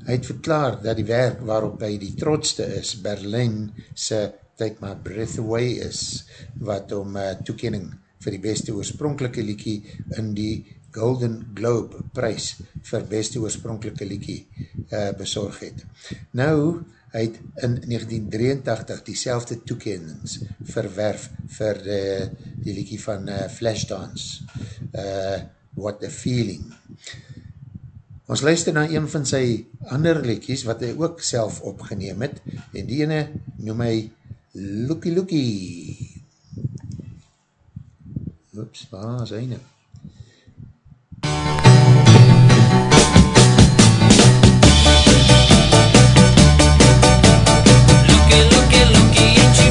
Hy het verklaar dat die werk waarop hy die trotste is, Berlin se Take My Breath Away is, wat om uh, toekening vir die beste oorspronkelike liekie in die Golden Globe prijs vir beste oorspronkelike liekie uh, bezorg het. Nou, hy het in 1983 die selfde toekennings verwerf vir die, die liekie van uh, Flashdance, uh, What a Feeling. Ons luister na een van sy ander liekies wat hy ook self opgeneem het en die ene noem hy Lookie Lookie. Oeps, waar is hy nou? Looky, looky, looky, ain't she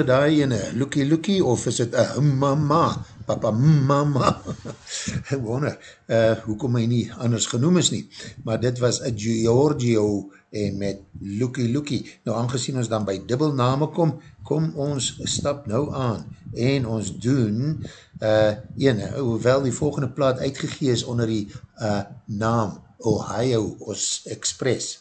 hulle daai ene? Lookie lookie of is het een mama? Papa mama? Ek wonder, uh, hoekom hy nie anders genoem is nie. Maar dit was a Giorgio en met Lookie Lookie. Nou aangezien ons dan by dubbelname kom, kom ons stap nou aan en ons doen uh, ene, hoewel die volgende plaat uitgegee is onder die uh, naam Ohio Os Express,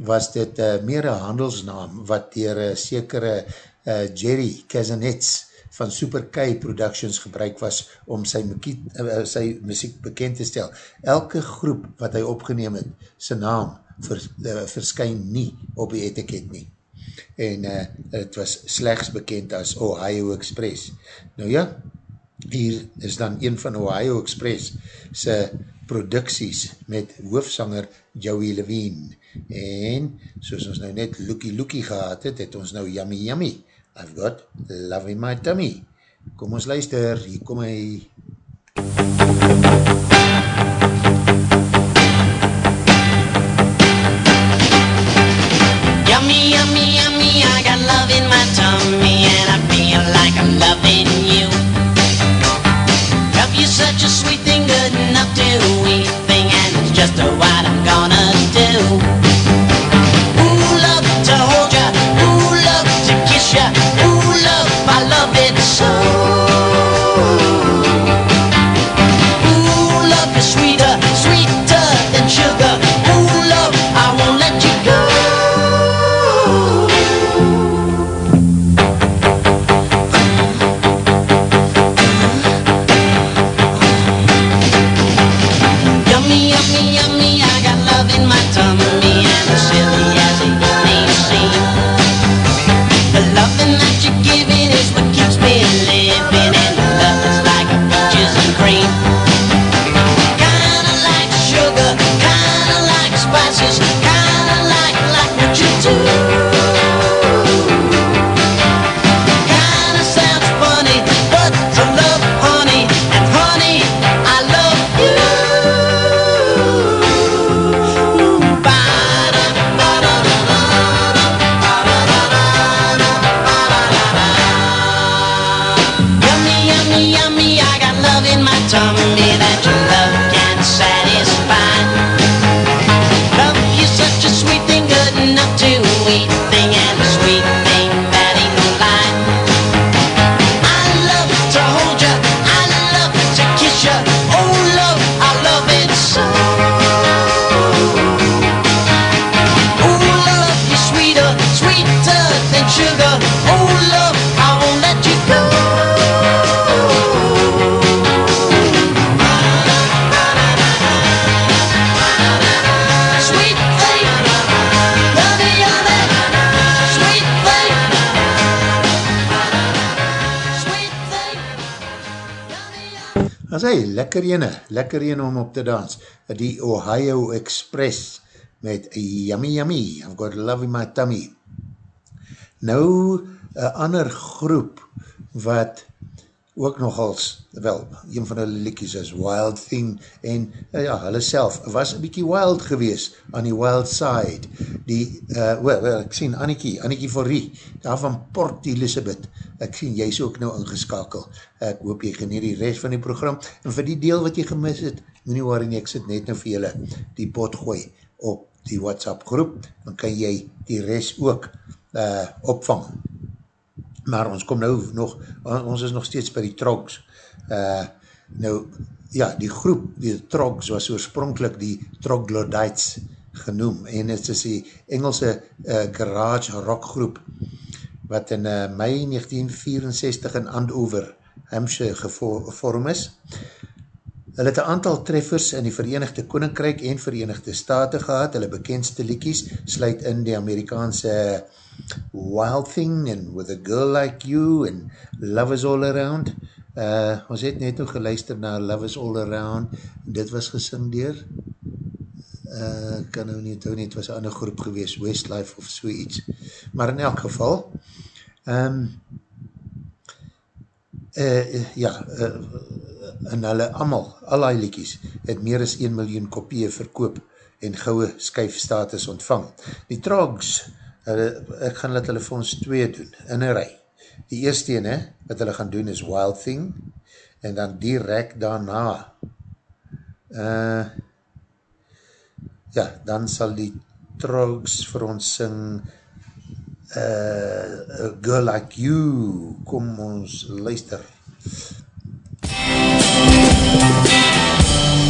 was dit uh, meer een handelsnaam wat dier uh, sekere uh, Jerry Kazanets van Super K Productions gebruik was om sy, uh, sy muziek bekend te stel. Elke groep wat hy opgeneem het, sy naam vers, uh, verskyn nie op die etiket nie. En uh, het was slechts bekend as Ohio Express. Nou ja, hier is dan een van Ohio Express sy producties met hoofsanger Joey Levine. En soos ons nou net Lookie Lookie gehad het, het ons nou Yummy Yummy. I've got love in my tummy. Kom ons luister, hier kom hy. Lekker ene, lekker ene om op te dans. Die Ohio Express met Yummy Yummy, I've got love in my tummy. Nou, een ander groep wat ook nogals, wel, een van hulle liedjes is Wild Thing, en uh, ja, hulle self was een bykie wild gewees, aan die wild side, die, uh, well, well, ek sien Annikie, Annikie Forrie, daar van Port Elizabeth, ek sien jy is ook nou ingeskakel, ek hoop jy geneer die rest van die program, en vir die deel wat jy gemis het, moet nie waarin ek sit net nou vir julle die pot gooi op die WhatsApp groep, dan kan jy die rest ook uh, opvang, maar ons kom nou nog, ons is nog steeds by die Trogs. Uh, nou, ja, die groep, die Trogs was oorspronkelijk die Troglodytes genoem, en het is die Engelse uh, garage rock groep, wat in uh, mei 1964 in Andover, Hampshire gevorm is. Hulle het een aantal treffers in die Verenigde Koninkrijk en Verenigde Staten gehad, hulle bekendste liekies sluit in die Amerikaanse Wild Thing en With a Girl Like You en Love is All Around. Uh, ons het net nog geluister na Love is All Around. Dit was gesing dier. Uh, kan nou nie, het nie, het was een ander groep gewees, Westlife of so iets. Maar in elk geval, um, uh, ja, uh, en hulle amal, al die liekies, het meer as 1 miljoen kopieë verkoop en gouwe skyfstatus ontvang. Die Trogs, hulle, ek gaan let hulle vir ons twee doen, in een rij. Die eerste ene, wat hulle gaan doen is Wild Thing, en dan direct daarna, uh, ja, dan sal die Trogs vir ons sing, uh, A Girl Like You, kom ons luister. I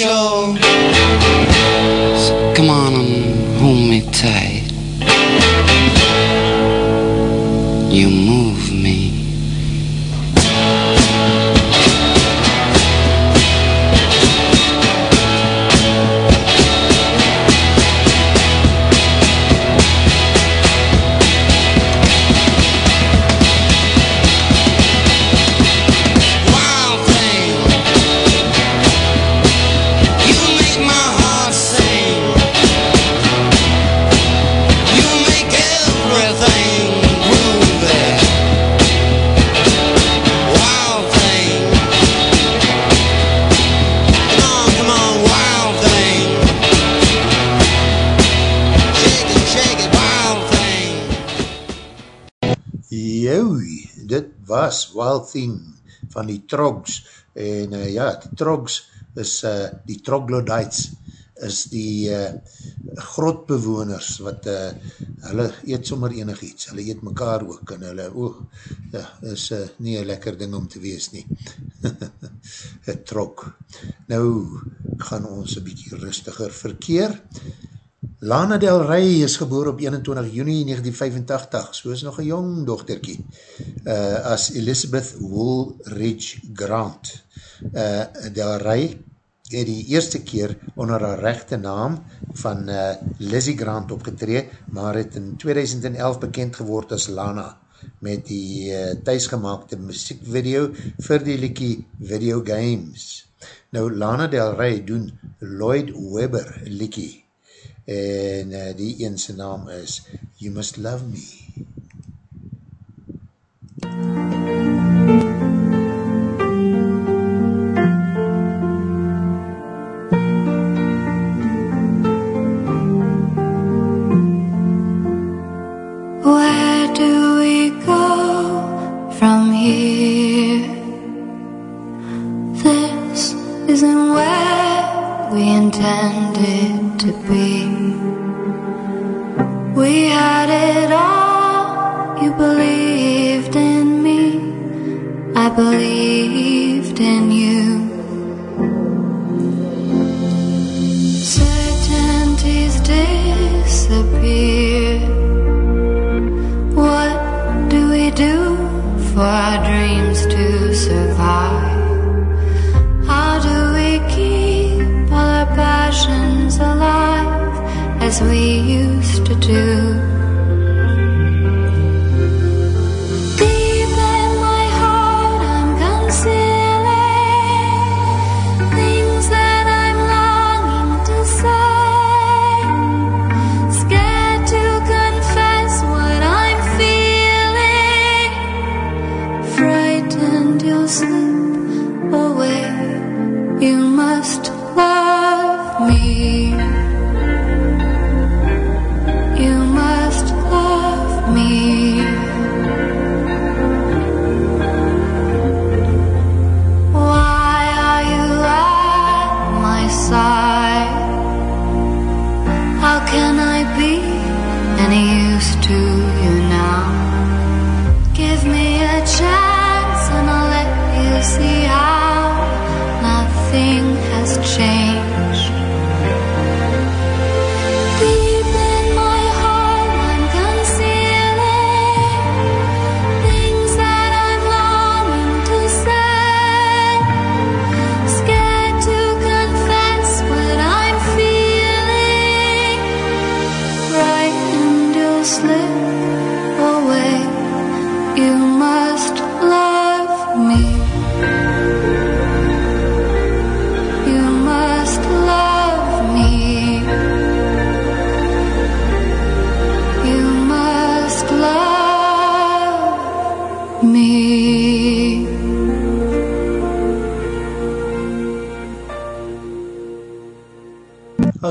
show. Wild Thing van die Trogs en uh, ja, die Trogs is uh, die Troglodytes is die uh, grotbewoners wat uh, hulle eet sommer enig iets, hulle eet mekaar ook en hulle, oog, ja, is uh, nie een lekker ding om te wees nie. Het trog. Nou gaan ons een bykie rustiger verkeer Lana Del Rey is geboor op 21 juni 1985, so is nog een jong dochterkie, uh, as Elizabeth Woolridge Grant. Uh, Del Rey het die eerste keer onder haar rechte naam van uh, Lizzie Grant opgetree, maar het in 2011 bekend geword as Lana met die uh, thuisgemaakte muziekvideo vir die liekie Video Games. Nou, Lana Del Rey doen Lloyd Webber liekie en uh, die een is You Must Love Me. Where do we go from here? This isn't where we intended believed in me. I believed in you. Certainties disappear. What do we do for our dreams to survive? How do we keep all our passions alive as we used to do?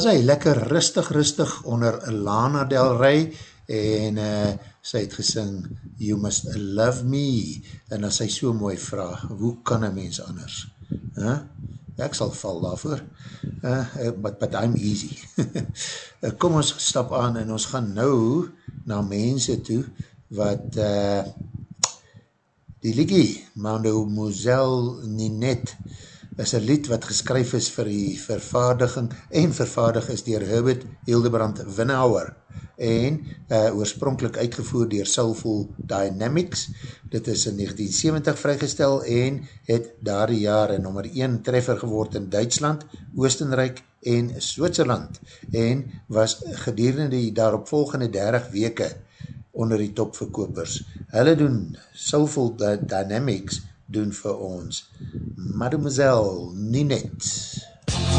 sy lekker rustig rustig onder Lana Del Rey en uh, sy het gesing You Must Love Me en as sy so mooi vraag, hoe kan een mens anders? Huh? Ja, ek sal val daarvoor, uh, but, but I'm easy. Kom ons stap aan en ons gaan nou na mense toe wat uh, die liekie Mando Mozel Ninette is een lied wat geskryf is vir die vervaardiging en vervaardig is dier Herbert Hildebrand Winnauer en uh, oorspronkelijk uitgevoer dier Soulful Dynamics. Dit is in 1970 vrygestel en het daar die jare nummer 1 treffer geword in Duitsland, Oostenrijk en Switserland en was gedurende die daaropvolgende 30 weke onder die topverkopers. Hulle doen Soulful Dynamics doen vir ons Mademoiselle Ninette. MUZIEK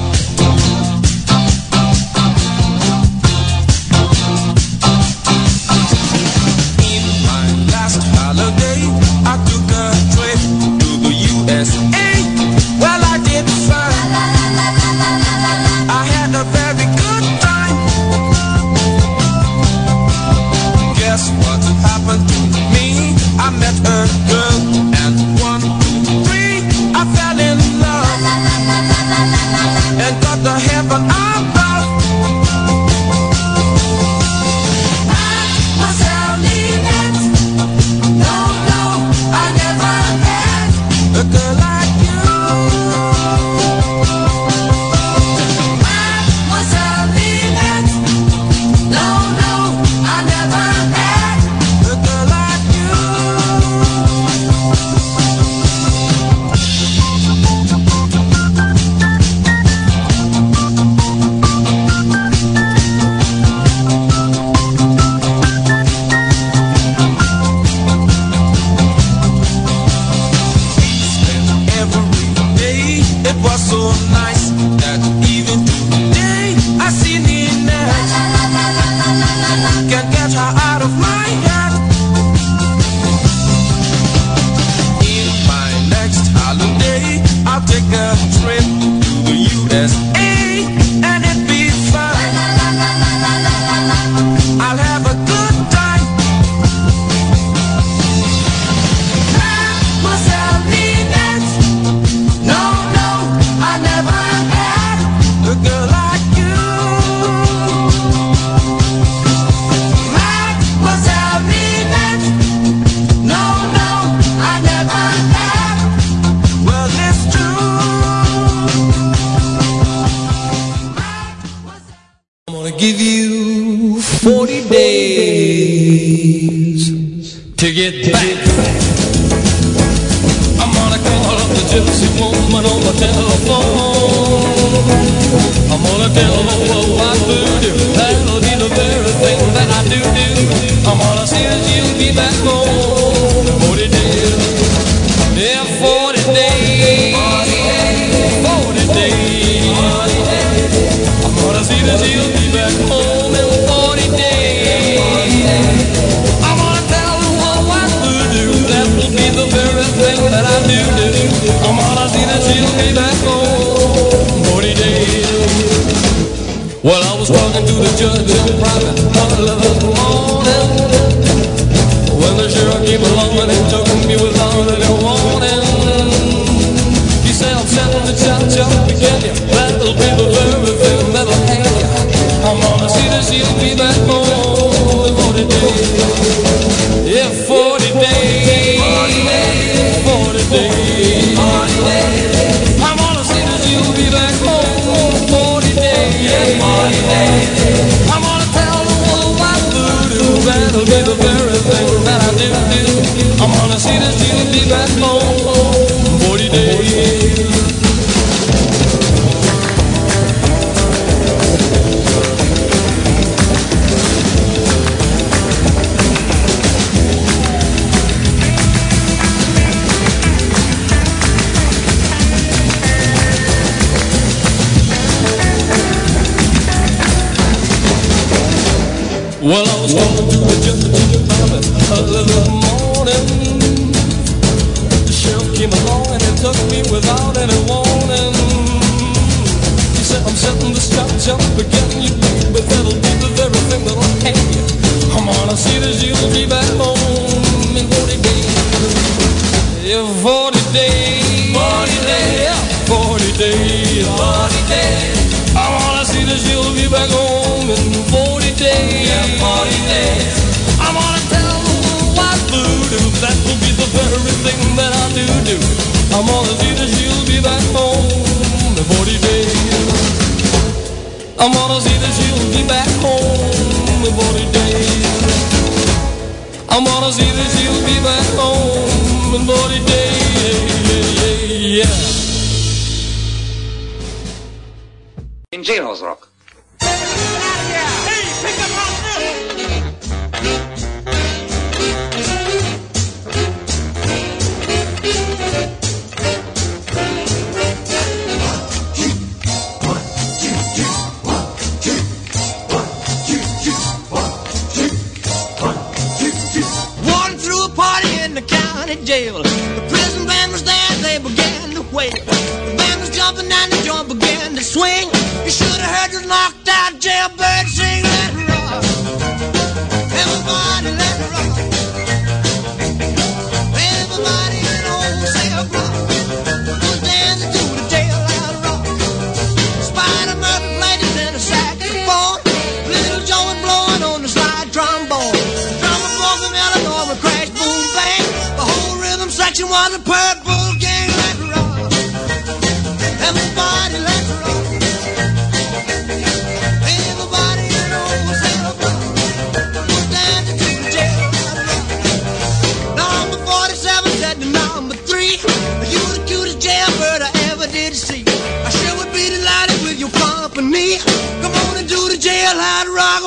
do the jailhouse rock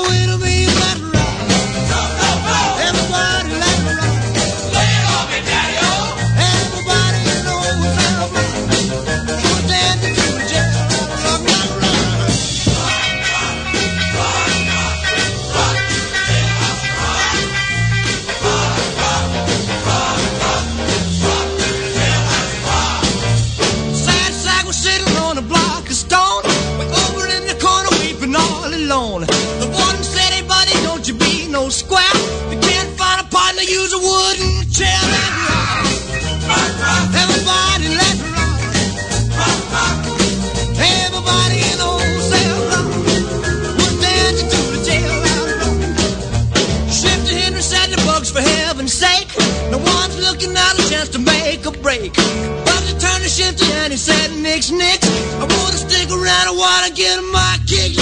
get my kick.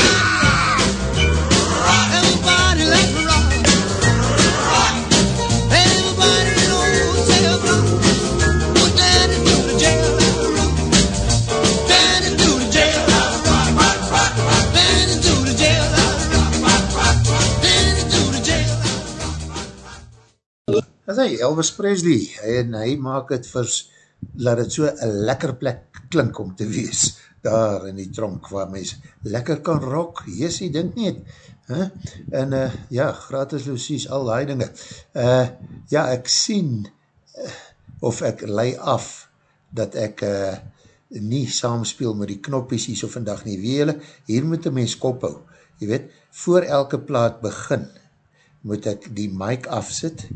Everybody let me rock. Everybody in the whole cell block was dancing to the jailhouse rock. Dancing to the jailhouse rock. Dancing to the jailhouse rock. Dancing to the jailhouse Dat is hy, Elvis Presley, en hy maak het vir, laat het so een lekker plek klink om te wees, daar in die tronk, waar mens lekker kan rock, yes, jy dink nie huh? en uh, ja, gratis loosies, al die dinge, uh, ja, ek sien, uh, of ek lei af, dat ek uh, nie saamspeel met die knoppies hier so vandag nie, wie hier moet een mens kop hou, jy weet, voor elke plaat begin, moet ek die mic afsit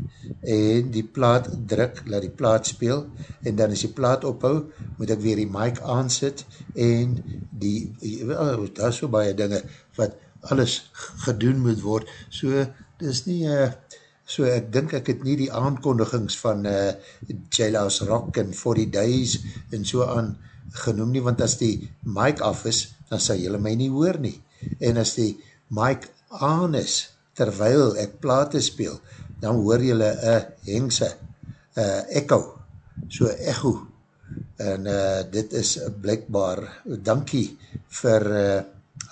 en die plaat druk, laat die plaat speel en dan as die plaat ophou, moet ek weer die mic aansit en die, oh, daar is so baie dinge wat alles gedoen moet word, so dis nie, uh, so ek dink ek het nie die aankondigings van uh, Jailhouse Rock en 40 Days en so aan genoem nie, want as die mic af is, dan sal jylle my nie hoor nie, en as die mic aan is, terwyl ek plate speel, dan hoor jylle een hengse, uh, echo, so echo, en uh, dit is blijkbaar, dankie vir uh,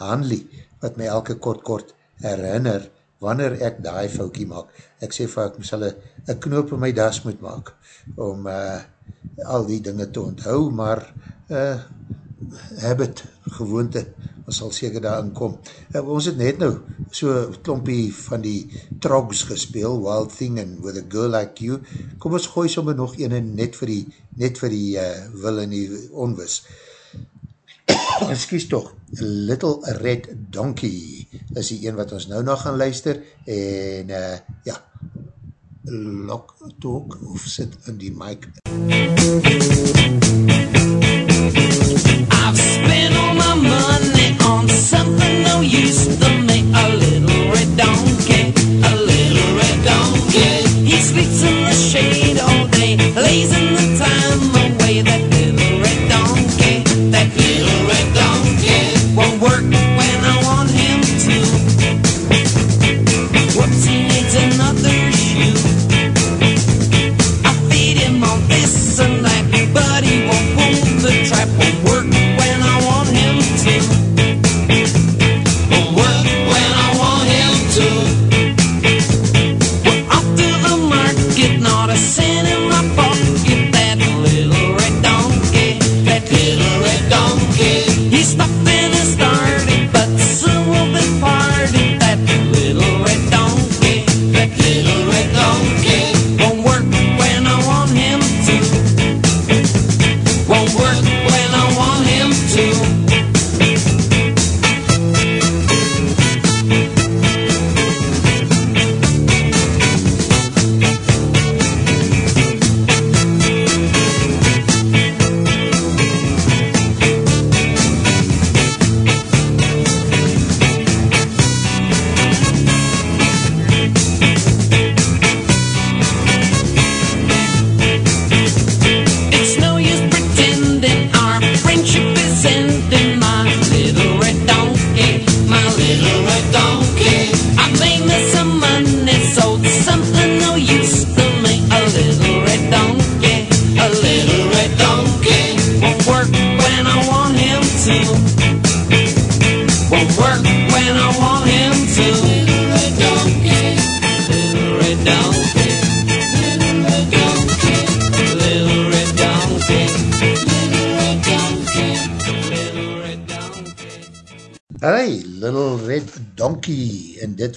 Hanley, wat my elke kort kort herinner, wanneer ek die foutkie maak, ek sê vir ek sal een knoop in my das moet maak, om uh, al die dinge te onthou, maar uh, habit, gewoonte, ons sal seker daarin kom. Uh, ons het net nou so klompie van die trogs gespeel, Wild Thing and With a Girl Like You. Kom ons gooi sommer nog ene net vir die, net vir die uh, wil en die onwis. Excuse toch, Little Red Donkey is die een wat ons nou nog gaan luister en uh, ja, Lock Talk of sit in die mic. I've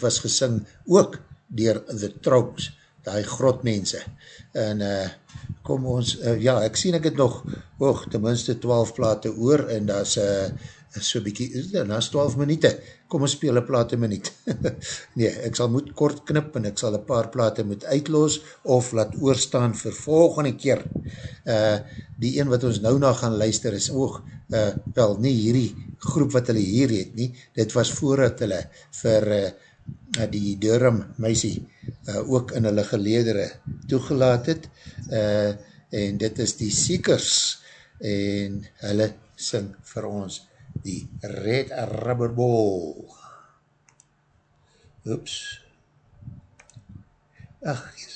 was gesing ook dier The Trokes, die grotmense. En uh, kom ons, uh, ja, ek sien ek het nog, oog, tenminste 12 plate oor, en daar is uh, so bykie, daar is 12 minute, kom ons speel een plate minuut. nee, ek sal moet kort knip, en ek sal een paar plate moet uitloos, of laat oorstaan vir volgende keer. Uh, die een wat ons nou na gaan luister is oog, uh, wel nie hierdie groep wat hulle hier het nie, dit was voordat hulle vir uh, die Durham meisie uh, ook in hulle geledere toegelaat het, uh, en dit is die Seekers, en hulle sing vir ons die Red Rubber Ball. Oeps. Ach, yes.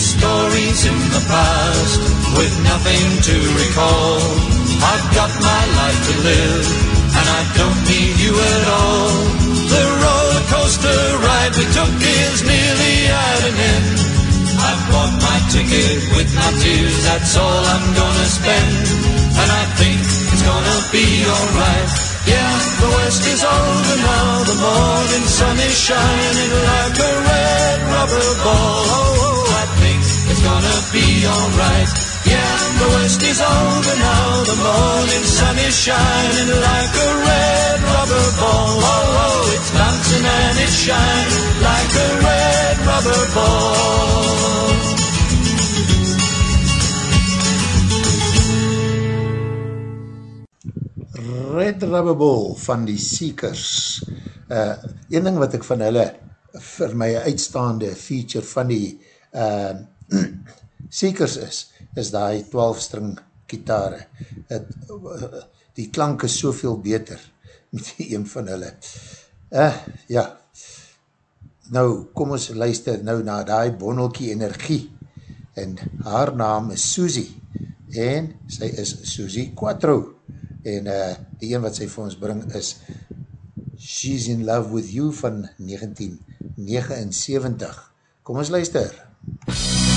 The stories in the past with nothing to recall. I've got my life to live, and I don't need you at all. The roller coaster ride we took is nearly at an end. I've bought my ticket with my tears, that's all I'm gonna spend. And I think it's gonna be alright. Yeah, the west is over now, the morning sun is shining like a red rubber ball. Oh, oh, I think it's gonna be alright. Yeah, the west is over now, the morning sun is shining like a red rubber ball. Oh, oh, it's bouncing and it's shining like a red rubber ball. Red Rubber Ball van die Seekers. Uh, een ding wat ek van hulle vir my uitstaande feature van die uh, Seekers is, is die 12 string gitare. Het, uh, die klank is soveel beter met die een van hulle. Uh, ja, nou kom ons luister nou na die bonnelkie energie en haar naam is Susie en sy is Susie Quattro en uh, die een wat sy vir ons bring is She's in Love With You van 1979. Kom ons luister. She's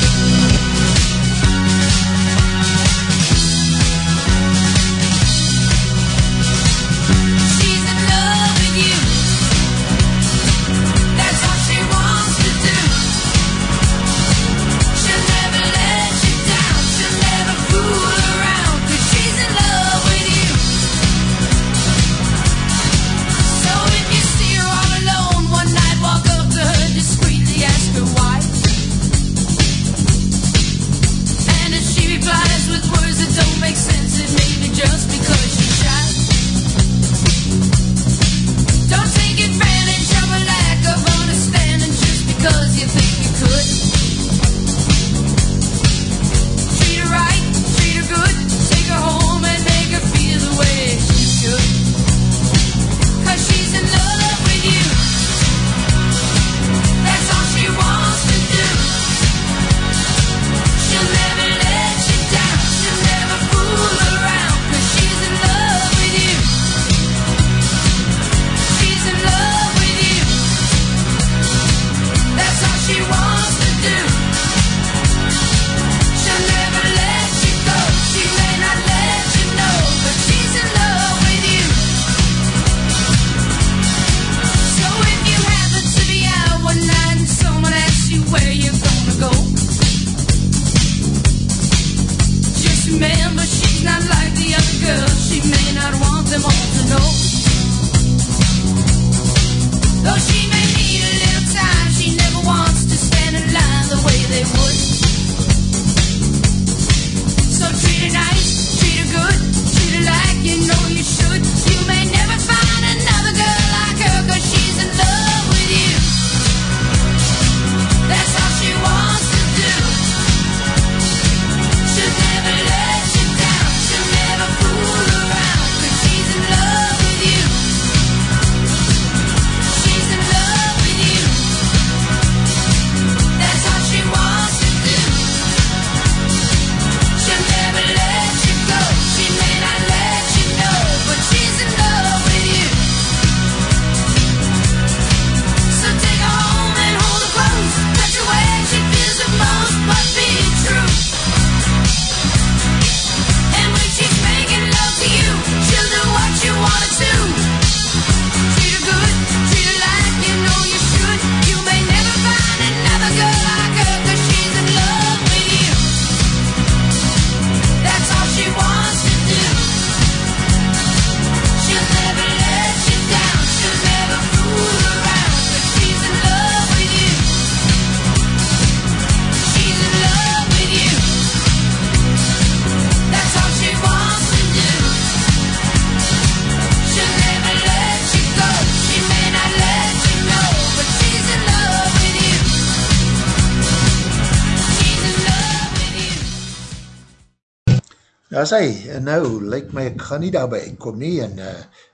Is hy, en nou, lyk my, ek gaan nie daarby kom nie, en uh,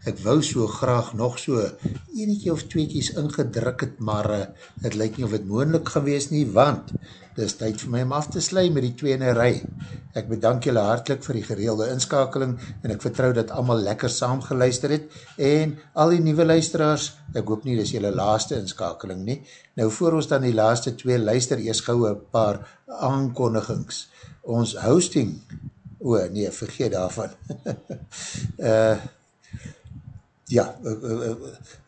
ek wou so graag nog so enetje of tweekies ingedruk het, maar uh, het lyk nie of het moendlik gewees nie, want dit is tyd vir my om af te sluim met die tweene rij. Ek bedank julle hartlik vir die gereelde inskakeling, en ek vertrou dat allemaal lekker saam geluister het, en al die nieuwe luisteraars, ek hoop nie, dis julle laaste inskakeling nie. Nou, voor ons dan die laaste twee luister, eers gauw een paar aankondigings. Ons hosting, O, oh, nee, vergeet daarvan. uh, ja, uh, uh,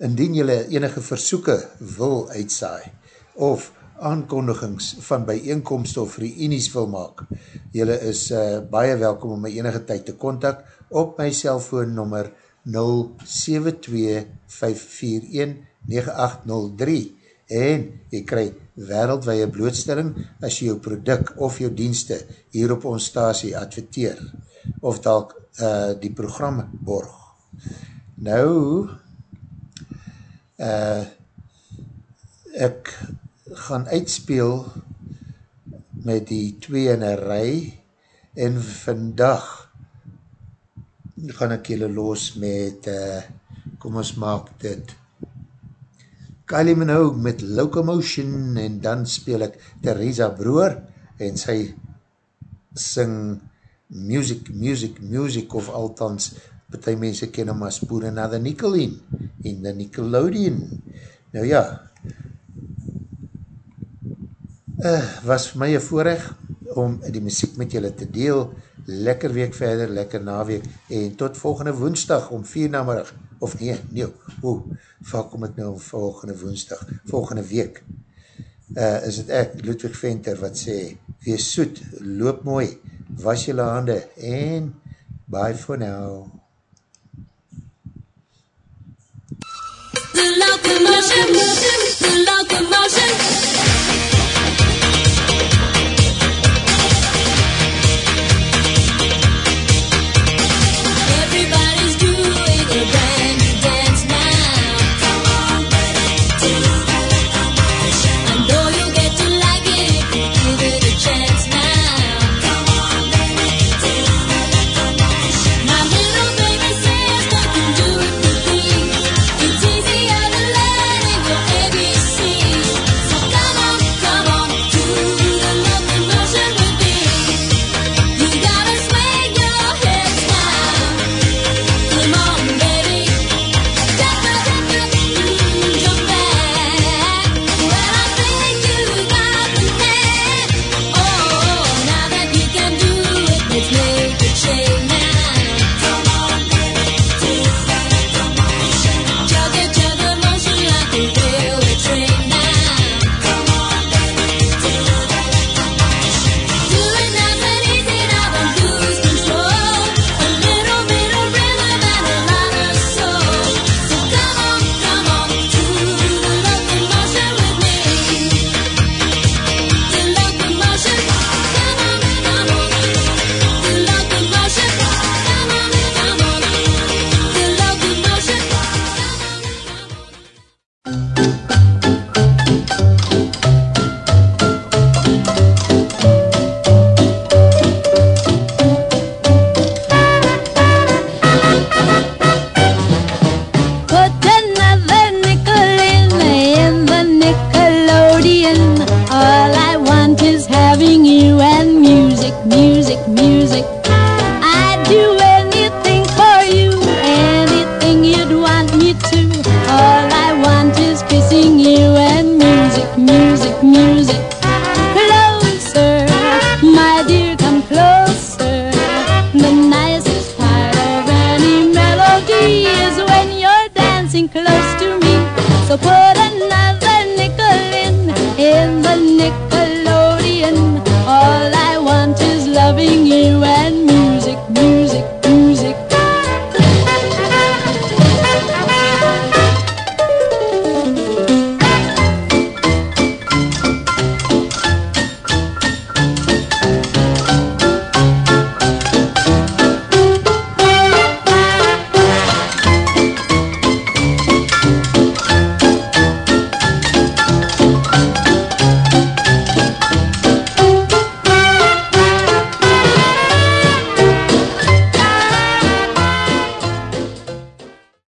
indien jylle enige versoeken wil uitsaai, of aankondigings van bijeenkomst of reenies wil maak, jylle is uh, baie welkom om my enige tyd te kontak op my cellfoonnummer 072-541-9803 en jy krij wereldwee blootstelling as jy jou product of jou dienste hier op ons stasie adverteer of dalk uh, die program borg. Nou, uh, ek gaan uitspeel met die twee in een rij en vandag gaan ek julle los met, uh, kom ons maak dit, Kylie Minogue met Locomotion en dan speel ek Theresa Broer en sy sing music, music, music of althans betie mense ken hom as Poor Another Nicolene en the Nickelodeon. Nou ja, uh, was vir my een voorrecht om die muziek met julle te deel, lekker week verder, lekker naweek en tot volgende woensdag om vier namerig of nee, nee, hoe, vaak kom ek nou volgende woensdag, volgende week, uh, is het ek, Ludwig Venter, wat sê, wees soet, loop mooi, was jylle hande, en bye for now. The locomotion, the locomotion.